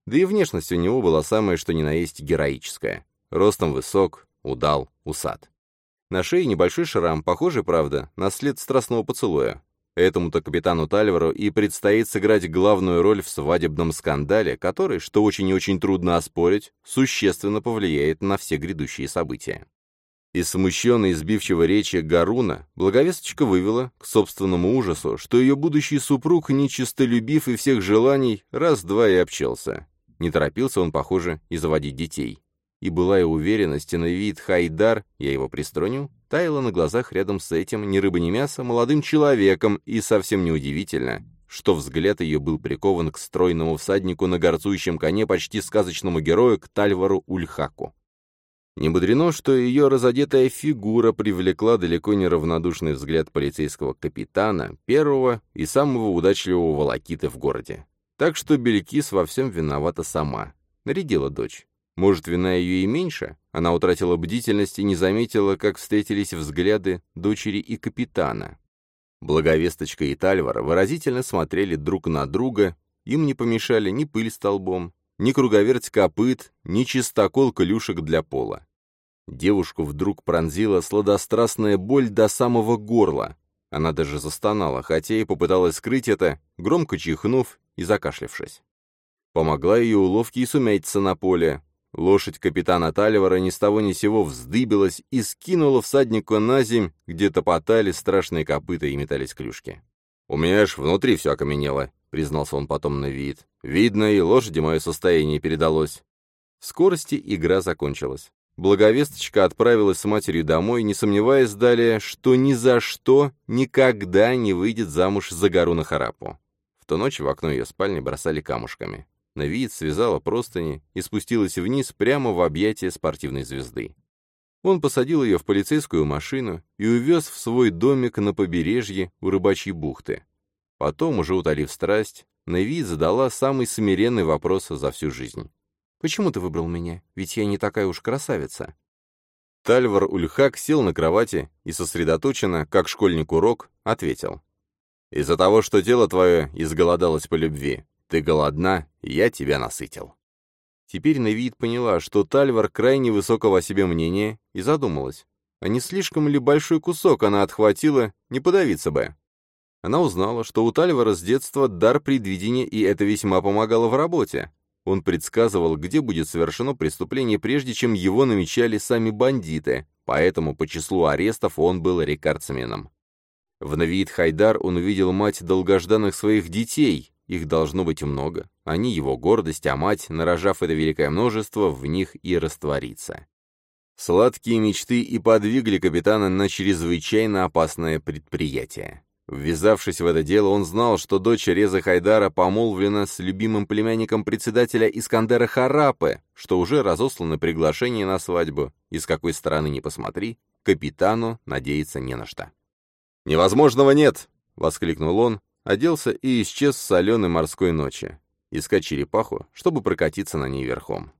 Да и внешность у него была самая что ни на есть героическая. Ростом высок, удал, усад. На шее небольшой шрам, похожий, правда, на след страстного поцелуя. Этому-то капитану Тальверу и предстоит сыграть главную роль в свадебном скандале, который, что очень и очень трудно оспорить, существенно повлияет на все грядущие события. Из смущенной и сбивчивой речи Гаруна благовесточка вывела, к собственному ужасу, что ее будущий супруг, нечистолюбив и всех желаний, раз-два и обчелся. Не торопился он, похоже, и заводить детей. И былая уверенность на вид Хайдар, я его пристронил, таяла на глазах рядом с этим, ни рыба ни мясо, молодым человеком, и совсем неудивительно, что взгляд ее был прикован к стройному всаднику на горцующем коне почти сказочному герою, к Тальвару Ульхаку. Не мудрено, что ее разодетая фигура привлекла далеко не равнодушный взгляд полицейского капитана, первого и самого удачливого волокиты в городе. Так что Белькис во всем виновата сама. Нарядила дочь. Может, вина ее и меньше? Она утратила бдительность и не заметила, как встретились взгляды дочери и капитана. Благовесточка и Тальвар выразительно смотрели друг на друга, им не помешали ни пыль столбом, ни круговерть копыт, ни чистокол клюшек для пола. Девушку вдруг пронзила сладострастная боль до самого горла. Она даже застонала, хотя и попыталась скрыть это, громко чихнув и закашлявшись. Помогла ее уловке и сумятица на поле. Лошадь капитана Таливара ни с того ни сего вздыбилась и скинула всадника на земь, где топотали страшные копыта и метались клюшки. «У меня аж внутри все окаменело», — признался он потом на вид. «Видно, и лошади мое состояние передалось». В скорости игра закончилась. Благовесточка отправилась с матерью домой, не сомневаясь далее, что ни за что никогда не выйдет замуж за гору на Харапу. В ту ночь в окно ее спальни бросали камушками. Навиит связала простыни и спустилась вниз прямо в объятия спортивной звезды. Он посадил ее в полицейскую машину и увез в свой домик на побережье у рыбачьей бухты. Потом, уже утолив страсть, Навиит задала самый смиренный вопрос за всю жизнь. «Почему ты выбрал меня? Ведь я не такая уж красавица». Тальвар Ульхак сел на кровати и сосредоточенно, как школьник урок, ответил. «Из-за того, что тело твое изголодалось по любви. Ты голодна, я тебя насытил». Теперь Навид поняла, что Тальвар крайне высокого о себе мнения, и задумалась, а не слишком ли большой кусок она отхватила, не подавиться бы. Она узнала, что у Тальвара с детства дар предвидения, и это весьма помогало в работе. Он предсказывал, где будет совершено преступление, прежде чем его намечали сами бандиты, поэтому по числу арестов он был рекордсменом. В Навиит Хайдар он увидел мать долгожданных своих детей, их должно быть много. Они его гордость, а мать, нарожав это великое множество, в них и растворится. Сладкие мечты и подвигли капитана на чрезвычайно опасное предприятие. Ввязавшись в это дело, он знал, что дочь Реза Хайдара помолвлена с любимым племянником председателя Искандера Харапы, что уже разослано приглашение на свадьбу, и с какой стороны ни посмотри, капитану надеяться не на что. «Невозможного нет!» — воскликнул он, оделся и исчез с соленой морской ночи. Искать черепаху, чтобы прокатиться на ней верхом.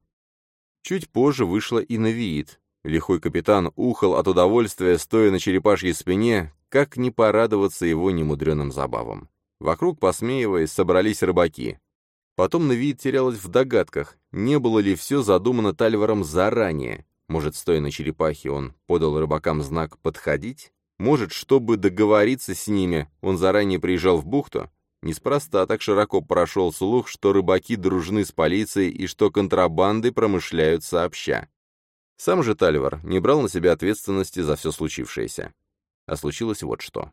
Чуть позже вышла и Навиит. Лихой капитан ухал от удовольствия, стоя на черепашьей спине, как не порадоваться его немудреным забавам. Вокруг, посмеиваясь, собрались рыбаки. Потом Навиит терялась в догадках, не было ли все задумано Тальваром заранее. Может, стоя на черепахе, он подал рыбакам знак «подходить»? Может, чтобы договориться с ними, он заранее приезжал в бухту? Неспроста так широко прошел слух, что рыбаки дружны с полицией и что контрабанды промышляют сообща. Сам же Тальвар не брал на себя ответственности за все случившееся. А случилось вот что.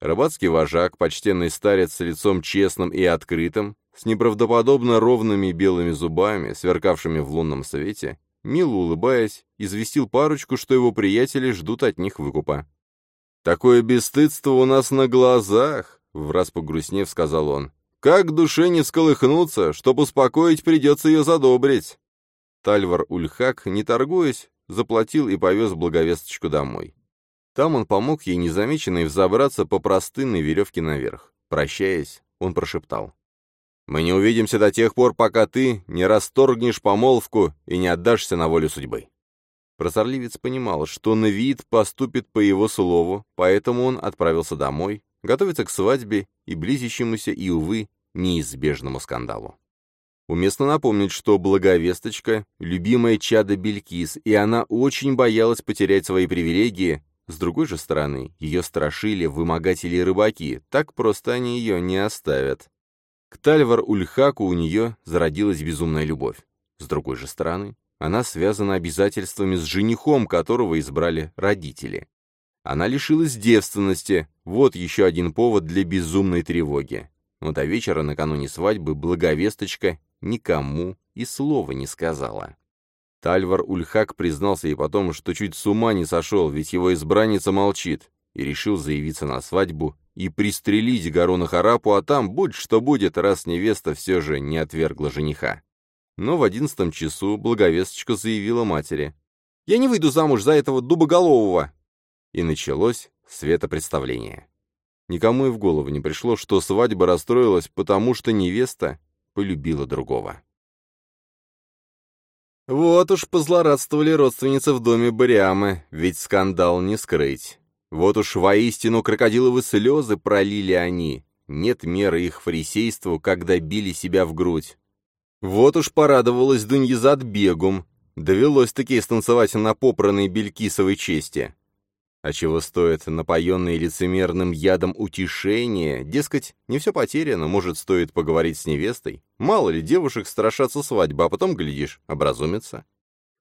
Рыбацкий вожак, почтенный старец с лицом честным и открытым, с неправдоподобно ровными белыми зубами, сверкавшими в лунном свете, мило улыбаясь, известил парочку, что его приятели ждут от них выкупа. «Такое бесстыдство у нас на глазах!» — враз погрустнев сказал он. «Как душе не всколыхнуться, чтоб успокоить, придется ее задобрить!» Тальвар Ульхак, не торгуясь, заплатил и повез благовесточку домой. Там он помог ей незамеченной взобраться по простынной веревке наверх. Прощаясь, он прошептал. «Мы не увидимся до тех пор, пока ты не расторгнешь помолвку и не отдашься на волю судьбы». Прозорливец понимал, что Навид поступит по его слову, поэтому он отправился домой, готовиться к свадьбе и близящемуся и, увы, неизбежному скандалу. Уместно напомнить, что Благовесточка — любимая чада Белькис, и она очень боялась потерять свои привилегии, с другой же стороны, ее страшили вымогатели и рыбаки, так просто они ее не оставят. К Тальвар-Ульхаку у нее зародилась безумная любовь. С другой же стороны, она связана обязательствами с женихом, которого избрали родители. Она лишилась девственности, вот еще один повод для безумной тревоги. Но до вечера накануне свадьбы благовесточка никому и слова не сказала. Тальвар Ульхак признался ей потом, что чуть с ума не сошел, ведь его избранница молчит, и решил заявиться на свадьбу и пристрелить Гаруна Харапу, а там будь что будет, раз невеста все же не отвергла жениха. Но в одиннадцатом часу благовесточка заявила матери. Я не выйду замуж за этого дубоголового!» И началось светопредставление. Никому и в голову не пришло, что свадьба расстроилась, потому что невеста полюбила другого. Вот уж позлорадствовали родственницы в доме Бариамы, ведь скандал не скрыть. Вот уж воистину крокодиловы слезы пролили они. Нет меры их фарисейству, когда били себя в грудь. Вот уж порадовалась Дуньязад бегум. Довелось таки станцевать на попранной белькисовой чести. А чего стоит напоенное лицемерным ядом утешение? Дескать, не все потеряно, может, стоит поговорить с невестой? Мало ли девушек страшатся свадьбы, а потом, глядишь, образумятся.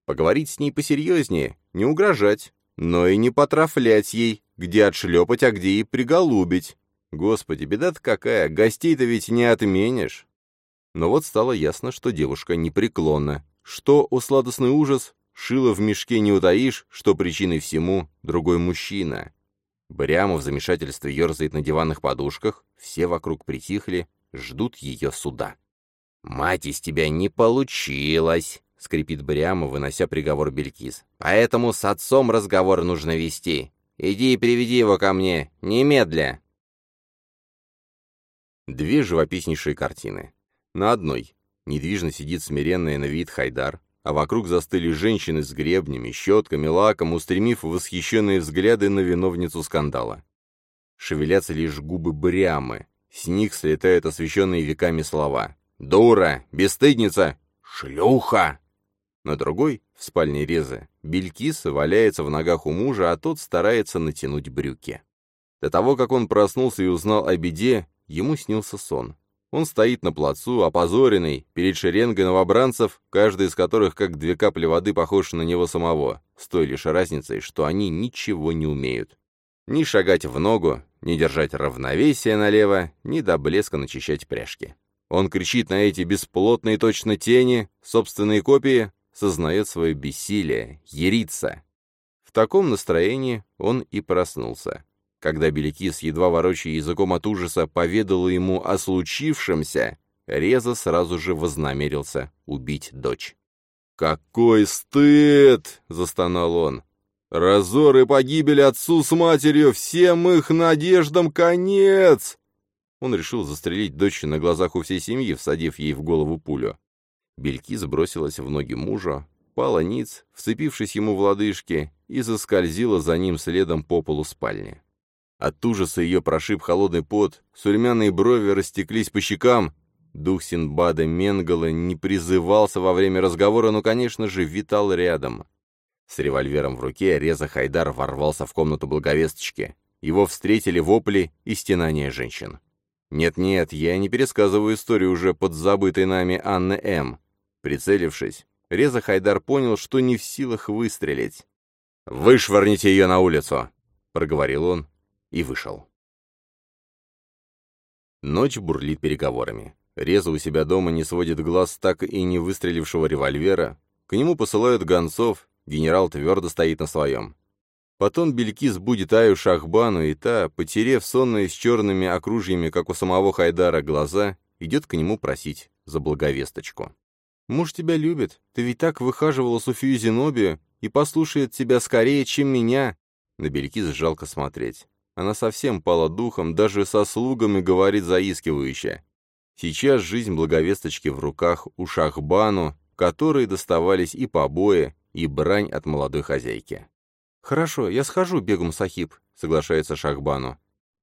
Поговорить с ней посерьезнее, не угрожать, но и не потрафлять ей, где отшлепать, а где и приголубить. Господи, беда-то какая, гостей-то ведь не отменишь. Но вот стало ясно, что девушка непреклонна, что у сладостный ужас Шило в мешке не утаишь, что причиной всему другой мужчина. Брямо в замешательстве ерзает на диванных подушках, все вокруг притихли, ждут ее суда. «Мать из тебя не получилось!» — скрипит Брямо, вынося приговор Белькис. «Поэтому с отцом разговор нужно вести. Иди и приведи его ко мне, немедля!» Две живописнейшие картины. На одной недвижно сидит смиренная на вид Хайдар, а вокруг застыли женщины с гребнями, щетками, лаком, устремив восхищенные взгляды на виновницу скандала. Шевелятся лишь губы брямы, с них слетают освещенные веками слова «Дура! Бесстыдница! Шлюха!» На другой, в спальне Резы, Белькис валяется в ногах у мужа, а тот старается натянуть брюки. До того, как он проснулся и узнал о беде, ему снился сон. Он стоит на плацу, опозоренный, перед шеренгой новобранцев, каждый из которых, как две капли воды, похож на него самого, с той лишь разницей, что они ничего не умеют. Ни шагать в ногу, ни держать равновесие налево, ни до блеска начищать пряжки. Он кричит на эти бесплотные точно тени, собственные копии, сознает свое бессилие, ерится. В таком настроении он и проснулся. Когда Беликис, едва ворочая языком от ужаса, поведала ему о случившемся, Реза сразу же вознамерился убить дочь. «Какой стыд!» — застонал он. «Разор и погибель отцу с матерью, всем их надеждам конец!» Он решил застрелить дочь на глазах у всей семьи, всадив ей в голову пулю. Бельки сбросилась в ноги мужа, пала ниц, вцепившись ему в лодыжки, и заскользила за ним следом по полу спальни. От ужаса ее прошиб холодный пот, сульмяные брови растеклись по щекам. Дух Синбада Менгала не призывался во время разговора, но, конечно же, витал рядом. С револьвером в руке Реза Хайдар ворвался в комнату благовесточки. Его встретили вопли и стенания женщин. Нет-нет, я не пересказываю историю уже подзабытой нами Анны М. Прицелившись, Реза Хайдар понял, что не в силах выстрелить. «Вышвырните ее на улицу!» — проговорил он, и вышел. Ночь бурлит переговорами. Реза у себя дома не сводит глаз так и не выстрелившего револьвера. К нему посылают гонцов, генерал твердо стоит на своем. Потом Белькис будет Аю Шахбану, и та, потерев сонные с черными окружьями, как у самого Хайдара, глаза, идет к нему просить за благовесточку. «Муж тебя любит, ты ведь так выхаживала Суфию Зенобию и послушает тебя скорее, чем меня». На Белькис жалко смотреть. Она совсем пала духом, даже со слугами говорит заискивающе. Сейчас жизнь благовесточки в руках у Шахбану, которые доставались и побои, и брань от молодой хозяйки. «Хорошо, я схожу, бегом Сахиб», — соглашается Шахбану.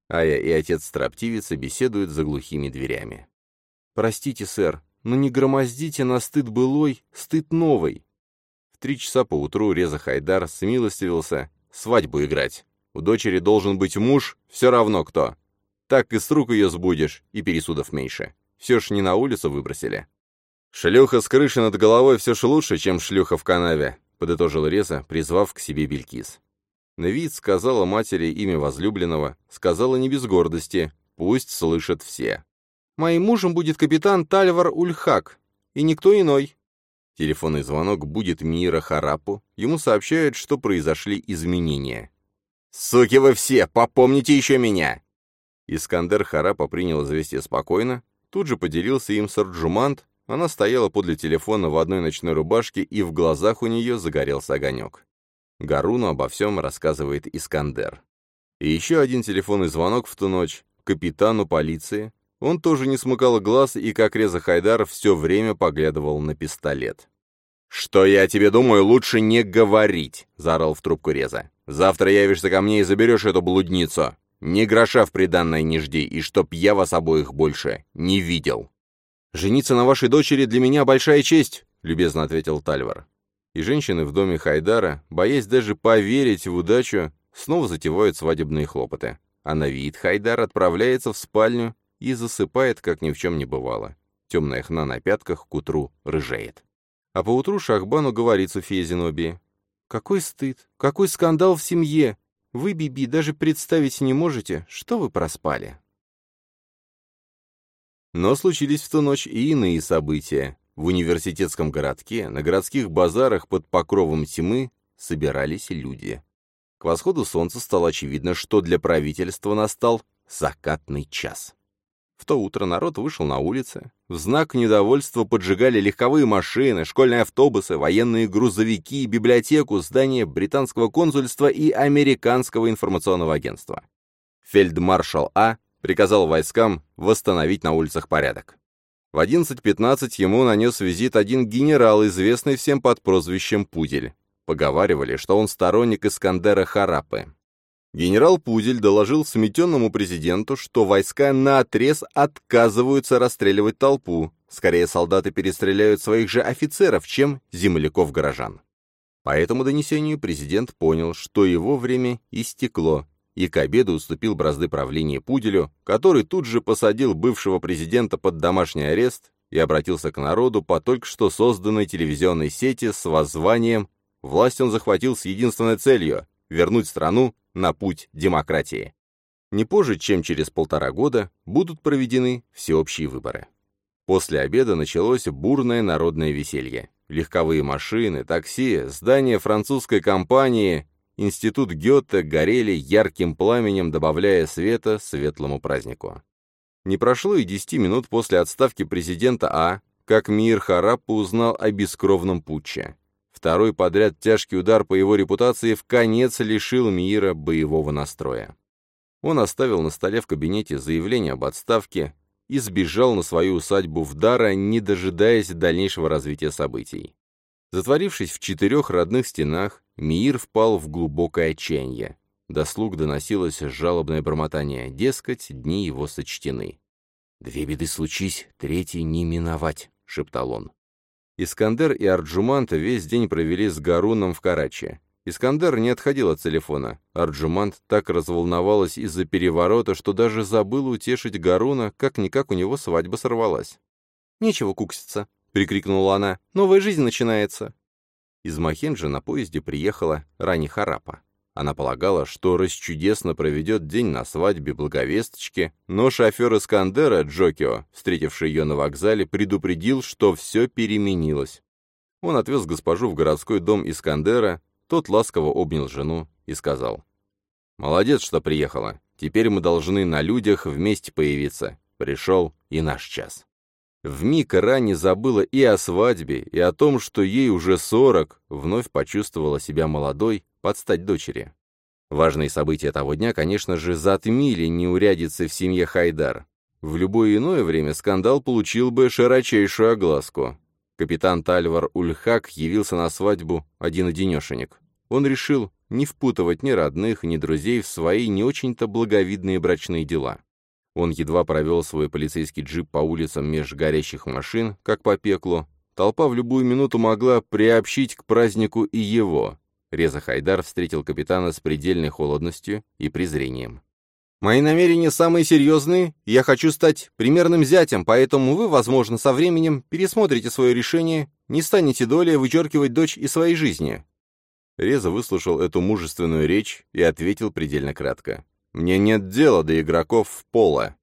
Ая и отец строптивицы беседуют за глухими дверями. «Простите, сэр, но не громоздите на стыд былой, стыд новый». В три часа поутру Реза Хайдар смилостивился свадьбу играть. У дочери должен быть муж, все равно кто. Так и с рук ее сбудешь, и пересудов меньше. Все ж не на улицу выбросили. «Шлюха с крыши над головой все ж лучше, чем шлюха в канаве», подытожил Реза, призвав к себе Белькис. На вид сказала матери имя возлюбленного, сказала не без гордости, пусть слышат все. «Моим мужем будет капитан Тальвар Ульхак, и никто иной». Телефонный звонок будет Мира Харапу, ему сообщают, что произошли изменения. «Суки вы все, попомните еще меня!» Искандер Харапа принял известие спокойно, тут же поделился им с Арджумант, она стояла подле телефона в одной ночной рубашке, и в глазах у нее загорелся огонек. Гаруну обо всем рассказывает Искандер. И еще один телефонный звонок в ту ночь капитану полиции. Он тоже не смыкал глаз и, как Реза Хайдар, все время поглядывал на пистолет. «Что я тебе думаю, лучше не говорить!» — заорал в трубку Реза. «Завтра явишься ко мне и заберешь эту блудницу. Ни гроша в приданное не жди, и чтоб я вас обоих больше не видел». «Жениться на вашей дочери для меня большая честь», — любезно ответил Тальвар. И женщины в доме Хайдара, боясь даже поверить в удачу, снова затевают свадебные хлопоты. А на вид Хайдар отправляется в спальню и засыпает, как ни в чем не бывало. Темная хна на пятках к утру рыжеет. А поутру Шахбану говорит София Зенобии. «Какой стыд! Какой скандал в семье! Вы, Биби, даже представить не можете, что вы проспали!» Но случились в ту ночь и иные события. В университетском городке, на городских базарах под покровом тьмы собирались люди. К восходу солнца стало очевидно, что для правительства настал закатный час. В то утро народ вышел на улицы. В знак недовольства поджигали легковые машины, школьные автобусы, военные грузовики, библиотеку, здание британского консульства и американского информационного агентства. Фельдмаршал А приказал войскам восстановить на улицах порядок. В 11.15 ему нанес визит один генерал, известный всем под прозвищем Пудель. Поговаривали, что он сторонник Искандера Харапы. Генерал Пудель доложил сметенному президенту, что войска наотрез отказываются расстреливать толпу, скорее солдаты перестреляют своих же офицеров, чем земляков-горожан. По этому донесению президент понял, что его время истекло, и к обеду уступил бразды правления Пуделю, который тут же посадил бывшего президента под домашний арест и обратился к народу по только что созданной телевизионной сети с воззванием «Власть он захватил с единственной целью – вернуть страну на путь демократии». Не позже, чем через полтора года, будут проведены всеобщие выборы. После обеда началось бурное народное веселье. Легковые машины, такси, здания французской компании Институт Гёте горели ярким пламенем, добавляя света светлому празднику. Не прошло и десяти минут после отставки президента А, как Мир Хараппа узнал о бескровном путче. Второй подряд тяжкий удар по его репутации в конец лишил Мира боевого настроя. Он оставил на столе в кабинете заявление об отставке и сбежал на свою усадьбу в Дара, не дожидаясь дальнейшего развития событий. Затворившись в четырех родных стенах, Миир впал в глубокое отчаяние. До слуг доносилось жалобное бормотание, дескать, дни его сочтены. «Две беды случись, третий не миновать», — шептал он. Искандер и Арджумант весь день провели с Гаруном в Карачи. Искандер не отходил от телефона. Арджумант так разволновалась из-за переворота, что даже забыл утешить Гаруна, как-никак у него свадьба сорвалась. «Нечего кукситься», — прикрикнула она. «Новая жизнь начинается!» Из Махенджа на поезде приехала Рани Харапа. Она полагала, что расчудесно проведет день на свадьбе благовесточки, но шофер Искандера, Джокио, встретивший ее на вокзале, предупредил, что все переменилось. Он отвез госпожу в городской дом Искандера, тот ласково обнял жену и сказал, «Молодец, что приехала. Теперь мы должны на людях вместе появиться. Пришел и наш час». Вмиг Рани забыла и о свадьбе, и о том, что ей уже сорок, вновь почувствовала себя молодой, под стать дочери. Важные события того дня, конечно же, затмили неурядицы в семье Хайдар. В любое иное время скандал получил бы широчайшую огласку. Капитан Тальвар Ульхак явился на свадьбу один-одинешенек. Он решил не впутывать ни родных, ни друзей в свои не очень-то благовидные брачные дела. Он едва провел свой полицейский джип по улицам меж горящих машин, как по пеклу. Толпа в любую минуту могла приобщить к празднику и его. Реза Хайдар встретил капитана с предельной холодностью и презрением. «Мои намерения самые серьезные, я хочу стать примерным зятем, поэтому вы, возможно, со временем пересмотрите свое решение, не станете долей вычеркивать дочь из своей жизни». Реза выслушал эту мужественную речь и ответил предельно кратко. Мне нет дела до игроков в поло.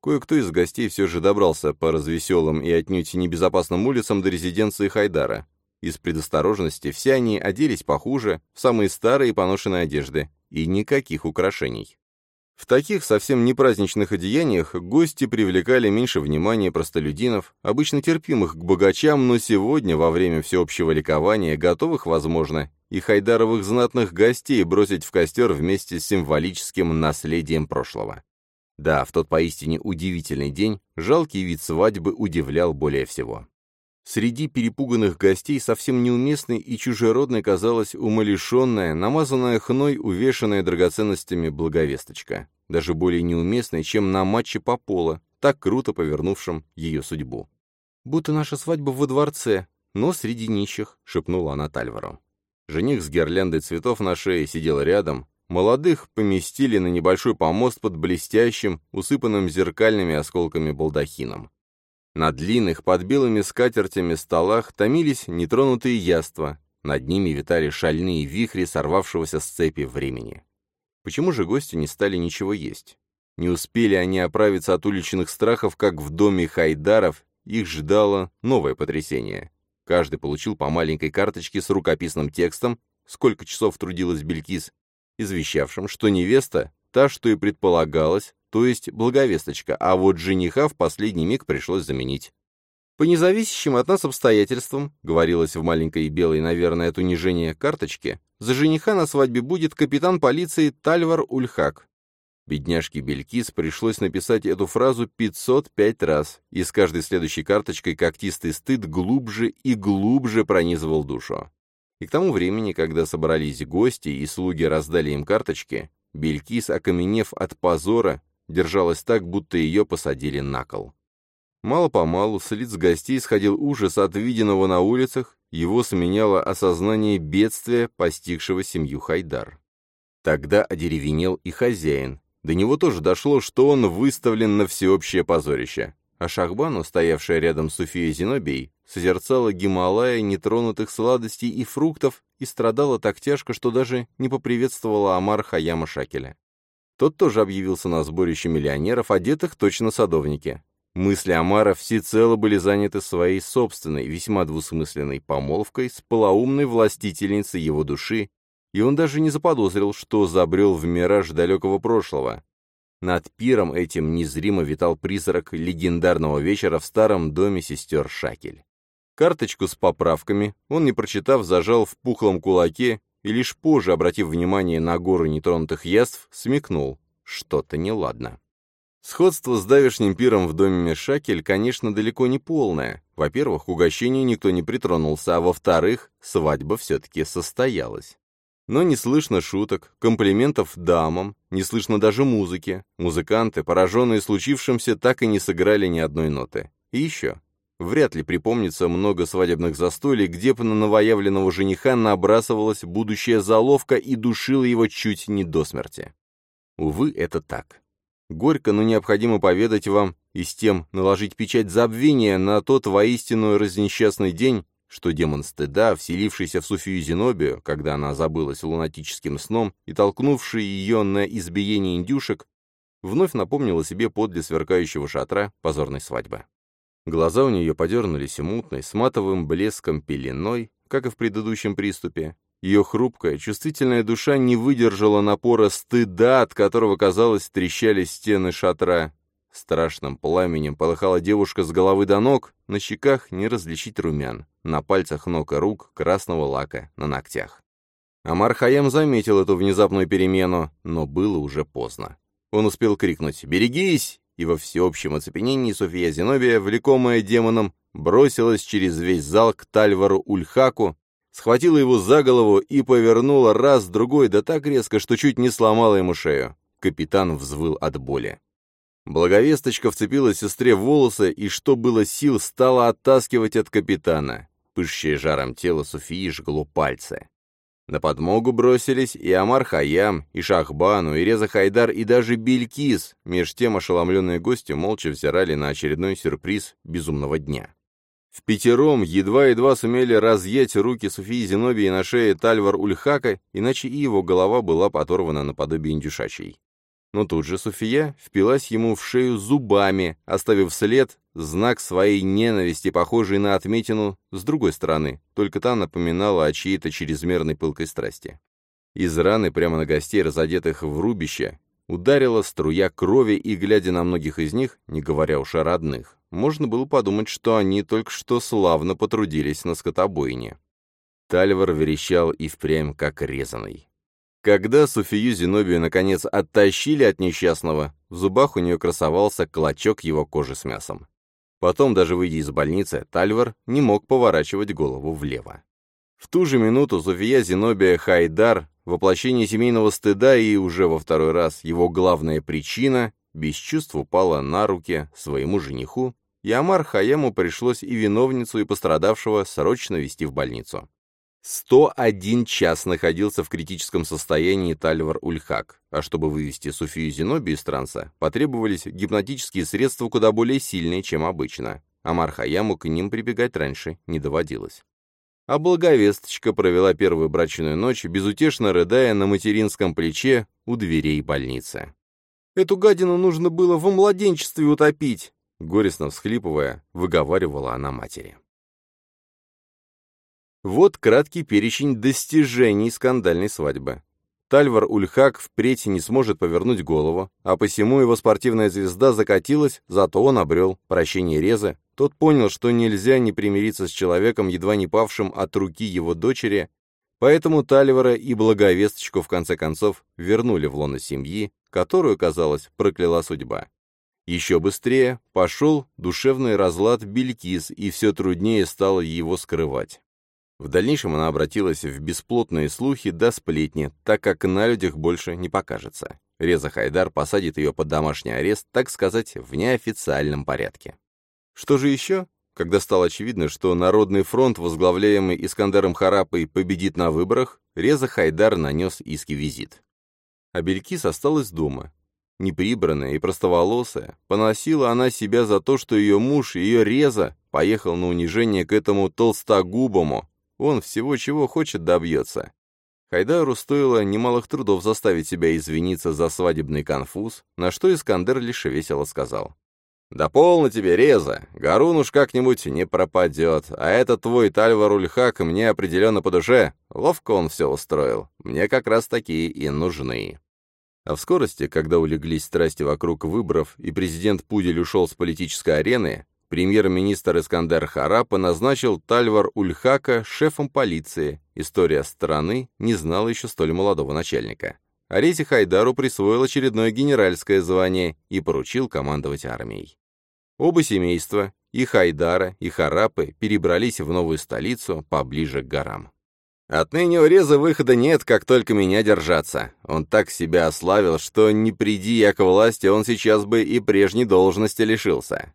Кое-кто из гостей все же добрался по развеселым и отнюдь небезопасным улицам до резиденции Хайдара. Из предосторожности все они оделись похуже, в самые старые поношенные одежды, и никаких украшений. В таких совсем не праздничных одеяниях гости привлекали меньше внимания простолюдинов, обычно терпимых к богачам, но сегодня, во время всеобщего ликования, готовых, возможно, и хайдаровых знатных гостей бросить в костер вместе с символическим наследием прошлого. Да, в тот поистине удивительный день жалкий вид свадьбы удивлял более всего. Среди перепуганных гостей совсем неуместной и чужеродной казалась умалишенная, намазанная хной, увешанная драгоценностями благовесточка, даже более неуместной, чем на матче по поло, так круто повернувшем ее судьбу. «Будто наша свадьба во дворце, но среди нищих», — шепнула она Тальвару. Жених с гирляндой цветов на шее сидел рядом, молодых поместили на небольшой помост под блестящим, усыпанным зеркальными осколками балдахином. На длинных, под белыми скатертями столах томились нетронутые яства, над ними витали шальные вихри сорвавшегося с цепи времени. Почему же гости не стали ничего есть? Не успели они оправиться от уличных страхов, как в доме Хайдаров их ждало новое потрясение. Каждый получил по маленькой карточке с рукописным текстом, сколько часов трудилась Белькис, извещавшим, что невеста, та, что и предполагалось, то есть благовесточка, а вот жениха в последний миг пришлось заменить. По независящим от нас обстоятельствам, говорилось в маленькой белой, наверное, от унижения карточке, за жениха на свадьбе будет капитан полиции Тальвар Ульхак. Бедняжке Белькис пришлось написать эту фразу 505 раз, и с каждой следующей карточкой когтистый стыд глубже и глубже пронизывал душу. И к тому времени, когда собрались гости и слуги раздали им карточки, Белькис, окаменев от позора, держалась так, будто ее посадили на кол. Мало-помалу с лиц гостей сходил ужас от виденного на улицах, его сменяло осознание бедствия, постигшего семью Хайдар. Тогда одеревенел и хозяин. До него тоже дошло, что он выставлен на всеобщее позорище. А Шахбану, стоявшая рядом с Суфией Зинобией, созерцала Гималая нетронутых сладостей и фруктов и страдала так тяжко, что даже не поприветствовала Амар Хаяма Шакеля. Тот тоже объявился на сборище миллионеров, одетых точно садовники. Мысли Амара всецело были заняты своей собственной, весьма двусмысленной помолвкой с полоумной властительницей его души, и он даже не заподозрил, что забрел в мираж далекого прошлого. Над пиром этим незримо витал призрак легендарного вечера в старом доме сестер Шакель. Карточку с поправками он, не прочитав, зажал в пухлом кулаке и лишь позже, обратив внимание на гору нетронутых яств, смекнул — что-то неладно. Сходство с давешним пиром в доме Шакель, конечно, далеко не полное. Во-первых, к угощению никто не притронулся, а во-вторых, свадьба все-таки состоялась. Но не слышно шуток, комплиментов дамам, не слышно даже музыки. Музыканты, пораженные случившимся, так и не сыграли ни одной ноты. И еще. Вряд ли припомнится много свадебных застолий, где бы на новоявленного жениха набрасывалась будущая заловка и душила его чуть не до смерти. Увы, это так. Горько, но необходимо поведать вам и с тем наложить печать забвения на тот воистину разнесчастный день, что демон стыда, вселившийся в Суфию Зенобию, когда она забылась лунатическим сном и толкнувший ее на избиение индюшек, вновь напомнил о себе подле сверкающего шатра позорной свадьбы. Глаза у нее подернулись мутной, с матовым блеском пеленой, как и в предыдущем приступе. Ее хрупкая, чувствительная душа не выдержала напора стыда, от которого, казалось, трещали стены шатра. Страшным пламенем полыхала девушка с головы до ног, на щеках не различить румян, на пальцах ног и рук красного лака, на ногтях. Амар Хаям заметил эту внезапную перемену, но было уже поздно. Он успел крикнуть «Берегись!» И во всеобщем оцепенении София Зенобия, влекомая демоном, бросилась через весь зал к Тальвару Ульхаку, схватила его за голову и повернула раз-другой, да так резко, что чуть не сломала ему шею. Капитан взвыл от боли. Благовесточка вцепилась сестре в волосы и, что было сил, стала оттаскивать от капитана. Пышущее жаром тело Софии жгло пальцы. На подмогу бросились и Амар Хаям, и Шахбану, и Реза Хайдар, и даже Белькис, меж тем ошеломленные гости молча взирали на очередной сюрприз безумного дня. В пятером едва-едва сумели разъять руки Суфии Зенобии на шее Тальвар Ульхака, иначе и его голова была оторвана наподобие индюшачьей. Но тут же Суфия впилась ему в шею зубами, оставив след, знак своей ненависти, похожий на отметину с другой стороны, только та напоминала о чьей-то чрезмерной пылкой страсти. Из раны прямо на гостей, разодетых в рубище, ударила струя крови, и, глядя на многих из них, не говоря уж о родных, можно было подумать, что они только что славно потрудились на скотобойне. Тальвар верещал и впрямь как резаный. Когда Софию Зенобию наконец оттащили от несчастного, в зубах у нее красовался клочок его кожи с мясом. Потом, даже выйдя из больницы, Тальвар не мог поворачивать голову влево. В ту же минуту София Зенобия Хайдар, воплощение семейного стыда и уже во второй раз его главная причина, без чувств упала на руки своему жениху, и Амар Хаяму пришлось и виновницу, и пострадавшего срочно вести в больницу. 101 час находился в критическом состоянии Тальвар Ульхак, а чтобы вывести Суфию Зеноби из транса, потребовались гипнотические средства куда более сильные, чем обычно. Амар Хаяму к ним прибегать раньше не доводилось. А благовесточка провела первую брачную ночь, безутешно рыдая на материнском плече у дверей больницы. «Эту гадину нужно было во младенчестве утопить!» Горестно всхлипывая, выговаривала она матери. Вот краткий перечень достижений скандальной свадьбы. Тальвар Ульхак впредь не сможет повернуть голову, а посему его спортивная звезда закатилась, зато он обрел прощение Реза. Тот понял, что нельзя не примириться с человеком, едва не павшим от руки его дочери, поэтому Тальвара и Благовесточку в конце концов вернули в лоно семьи, которую, казалось, прокляла судьба. Еще быстрее пошел душевный разлад Белькис, и все труднее стало его скрывать. В дальнейшем она обратилась в бесплотные слухи до сплетни, так как на людях больше не покажется. Реза Хайдар посадит ее под домашний арест, так сказать, в неофициальном порядке. Что же еще? Когда стало очевидно, что Народный фронт, возглавляемый Искандером Харапой, победит на выборах, Реза Хайдар нанес иски визит. А Белькис осталась дома. Неприбранная и простоволосая, поносила она себя за то, что ее муж, ее Реза, поехал на унижение к этому толстогубому, он всего чего хочет добьется. Хайдару стоило немалых трудов заставить себя извиниться за свадебный конфуз, на что Искандер лишь весело сказал. «Да полно тебе, Реза! Гарун уж как-нибудь не пропадет, а этот твой Тальвар Ульхак мне определенно по душе. Ловко он все устроил. Мне как раз такие и нужны». А в скорости, когда улеглись страсти вокруг выборов и президент Пудель ушел с политической арены, Премьер-министр Искандер Харапа назначил Тальвар Ульхака шефом полиции. История страны не знала еще столь молодого начальника. Арези Хайдару присвоил очередное генеральское звание и поручил командовать армией. Оба семейства, и Хайдара, и Харапы, перебрались в новую столицу поближе к горам. Отныне у Реза выхода нет, как только меня держаться. Он так себя ославил, что не приди я к власти, он сейчас бы и прежней должности лишился.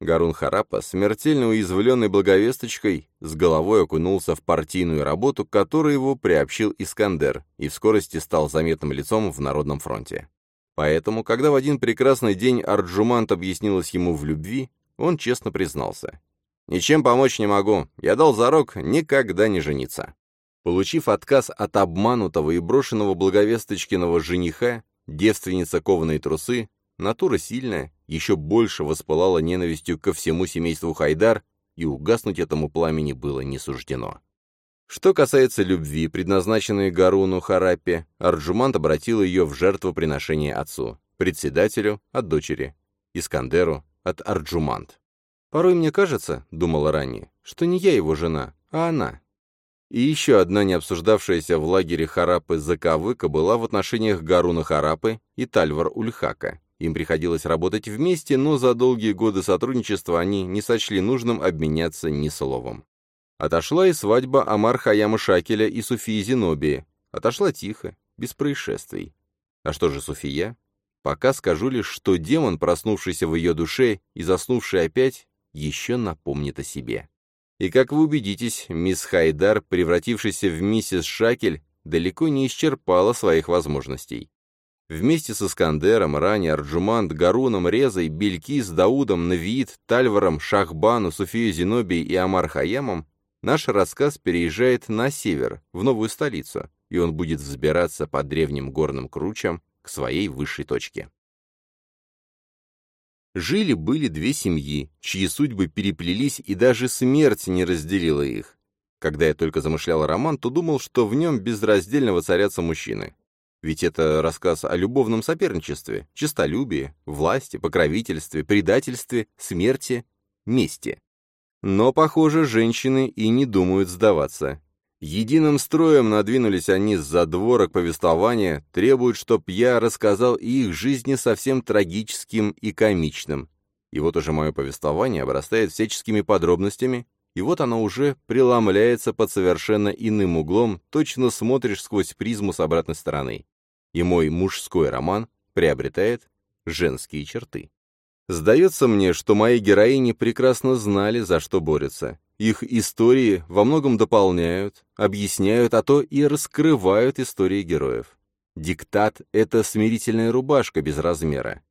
Гарун Харапа, смертельно уязвленный благовесточкой, с головой окунулся в партийную работу, к которой его приобщил Искандер, и в скорости стал заметным лицом в Народном фронте. Поэтому, когда в один прекрасный день Арджумант объяснилась ему в любви, он честно признался. «Ничем помочь не могу. Я дал зарок никогда не жениться». Получив отказ от обманутого и брошенного благовесточкиного жениха, девственница кованые трусы, натура сильная, еще больше воспылала ненавистью ко всему семейству Хайдар, и угаснуть этому пламени было не суждено. Что касается любви, предназначенной Гаруну Харапе, Арджумант обратил ее в жертвоприношение отцу, председателю от дочери, Искандеру от Арджумант. «Порой мне кажется, — думала ранее, — что не я его жена, а она». И еще одна не обсуждавшаяся в лагере Харапы заковыка была в отношениях Гаруна Харапы и Тальвар Ульхака. Им приходилось работать вместе, но за долгие годы сотрудничества они не сочли нужным обменяться ни словом. Отошла и свадьба Амар Хаяма Шакеля и Суфии Зенобии. Отошла тихо, без происшествий. А что же Суфия? Пока скажу лишь, что демон, проснувшийся в ее душе и заснувший опять, еще напомнит о себе. И как вы убедитесь, мисс Хайдар, превратившаяся в миссис Шакель, далеко не исчерпала своих возможностей. Вместе с Искандером, Рани, Арджумант, Гаруном, Резой, Белькис, Даудом, Навиит, Тальваром, Шахбану, Суфией Зенобией и Амар Хаямом наш рассказ переезжает на север, в новую столицу, и он будет взбираться по древним горным кручам к своей высшей точке. Жили-были две семьи, чьи судьбы переплелись, и даже смерть не разделила их. Когда я только замышлял роман, то думал, что в нем безраздельно воцарятся мужчины. Ведь это рассказ о любовном соперничестве, честолюбии, власти, покровительстве, предательстве, смерти, мести. Но, похоже, женщины и не думают сдаваться. Единым строем надвинулись они с задворок повествования, требуют, чтоб я рассказал их жизни совсем трагическим и комичным. И вот уже мое повествование обрастает всяческими подробностями, и вот оно уже преломляется под совершенно иным углом, точно смотришь сквозь призму с обратной стороны. И мой мужской роман приобретает женские черты. Сдается мне, что мои героини прекрасно знали, за что борются. Их истории во многом дополняют, объясняют, а то и раскрывают истории героев. Диктат — это смирительная рубашка без размера.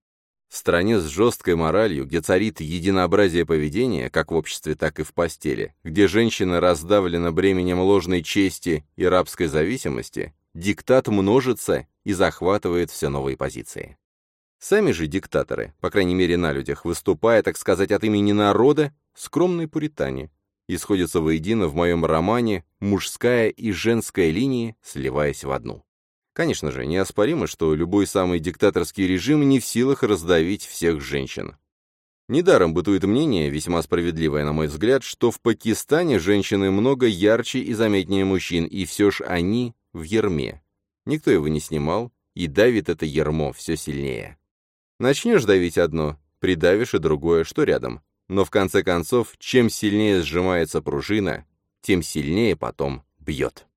Стране с жесткой моралью, где царит единообразие поведения, как в обществе, так и в постели, где женщина раздавлена бременем ложной чести и рабской зависимости, диктат множится и захватывает все новые позиции. Сами же диктаторы, по крайней мере на людях, выступая, так сказать, от имени народа, скромные пуритане, исходятся воедино в моем романе мужская и женская линии, сливаясь в одну. Конечно же, неоспоримо, что любой самый диктаторский режим не в силах раздавить всех женщин. Недаром бытует мнение, весьма справедливое, на мой взгляд, что в Пакистане женщины много ярче и заметнее мужчин, и все ж они в ерме. Никто его не снимал, и давит это ермо все сильнее. Начнешь давить одно, придавишь и другое, что рядом. Но в конце концов, чем сильнее сжимается пружина, тем сильнее потом бьет.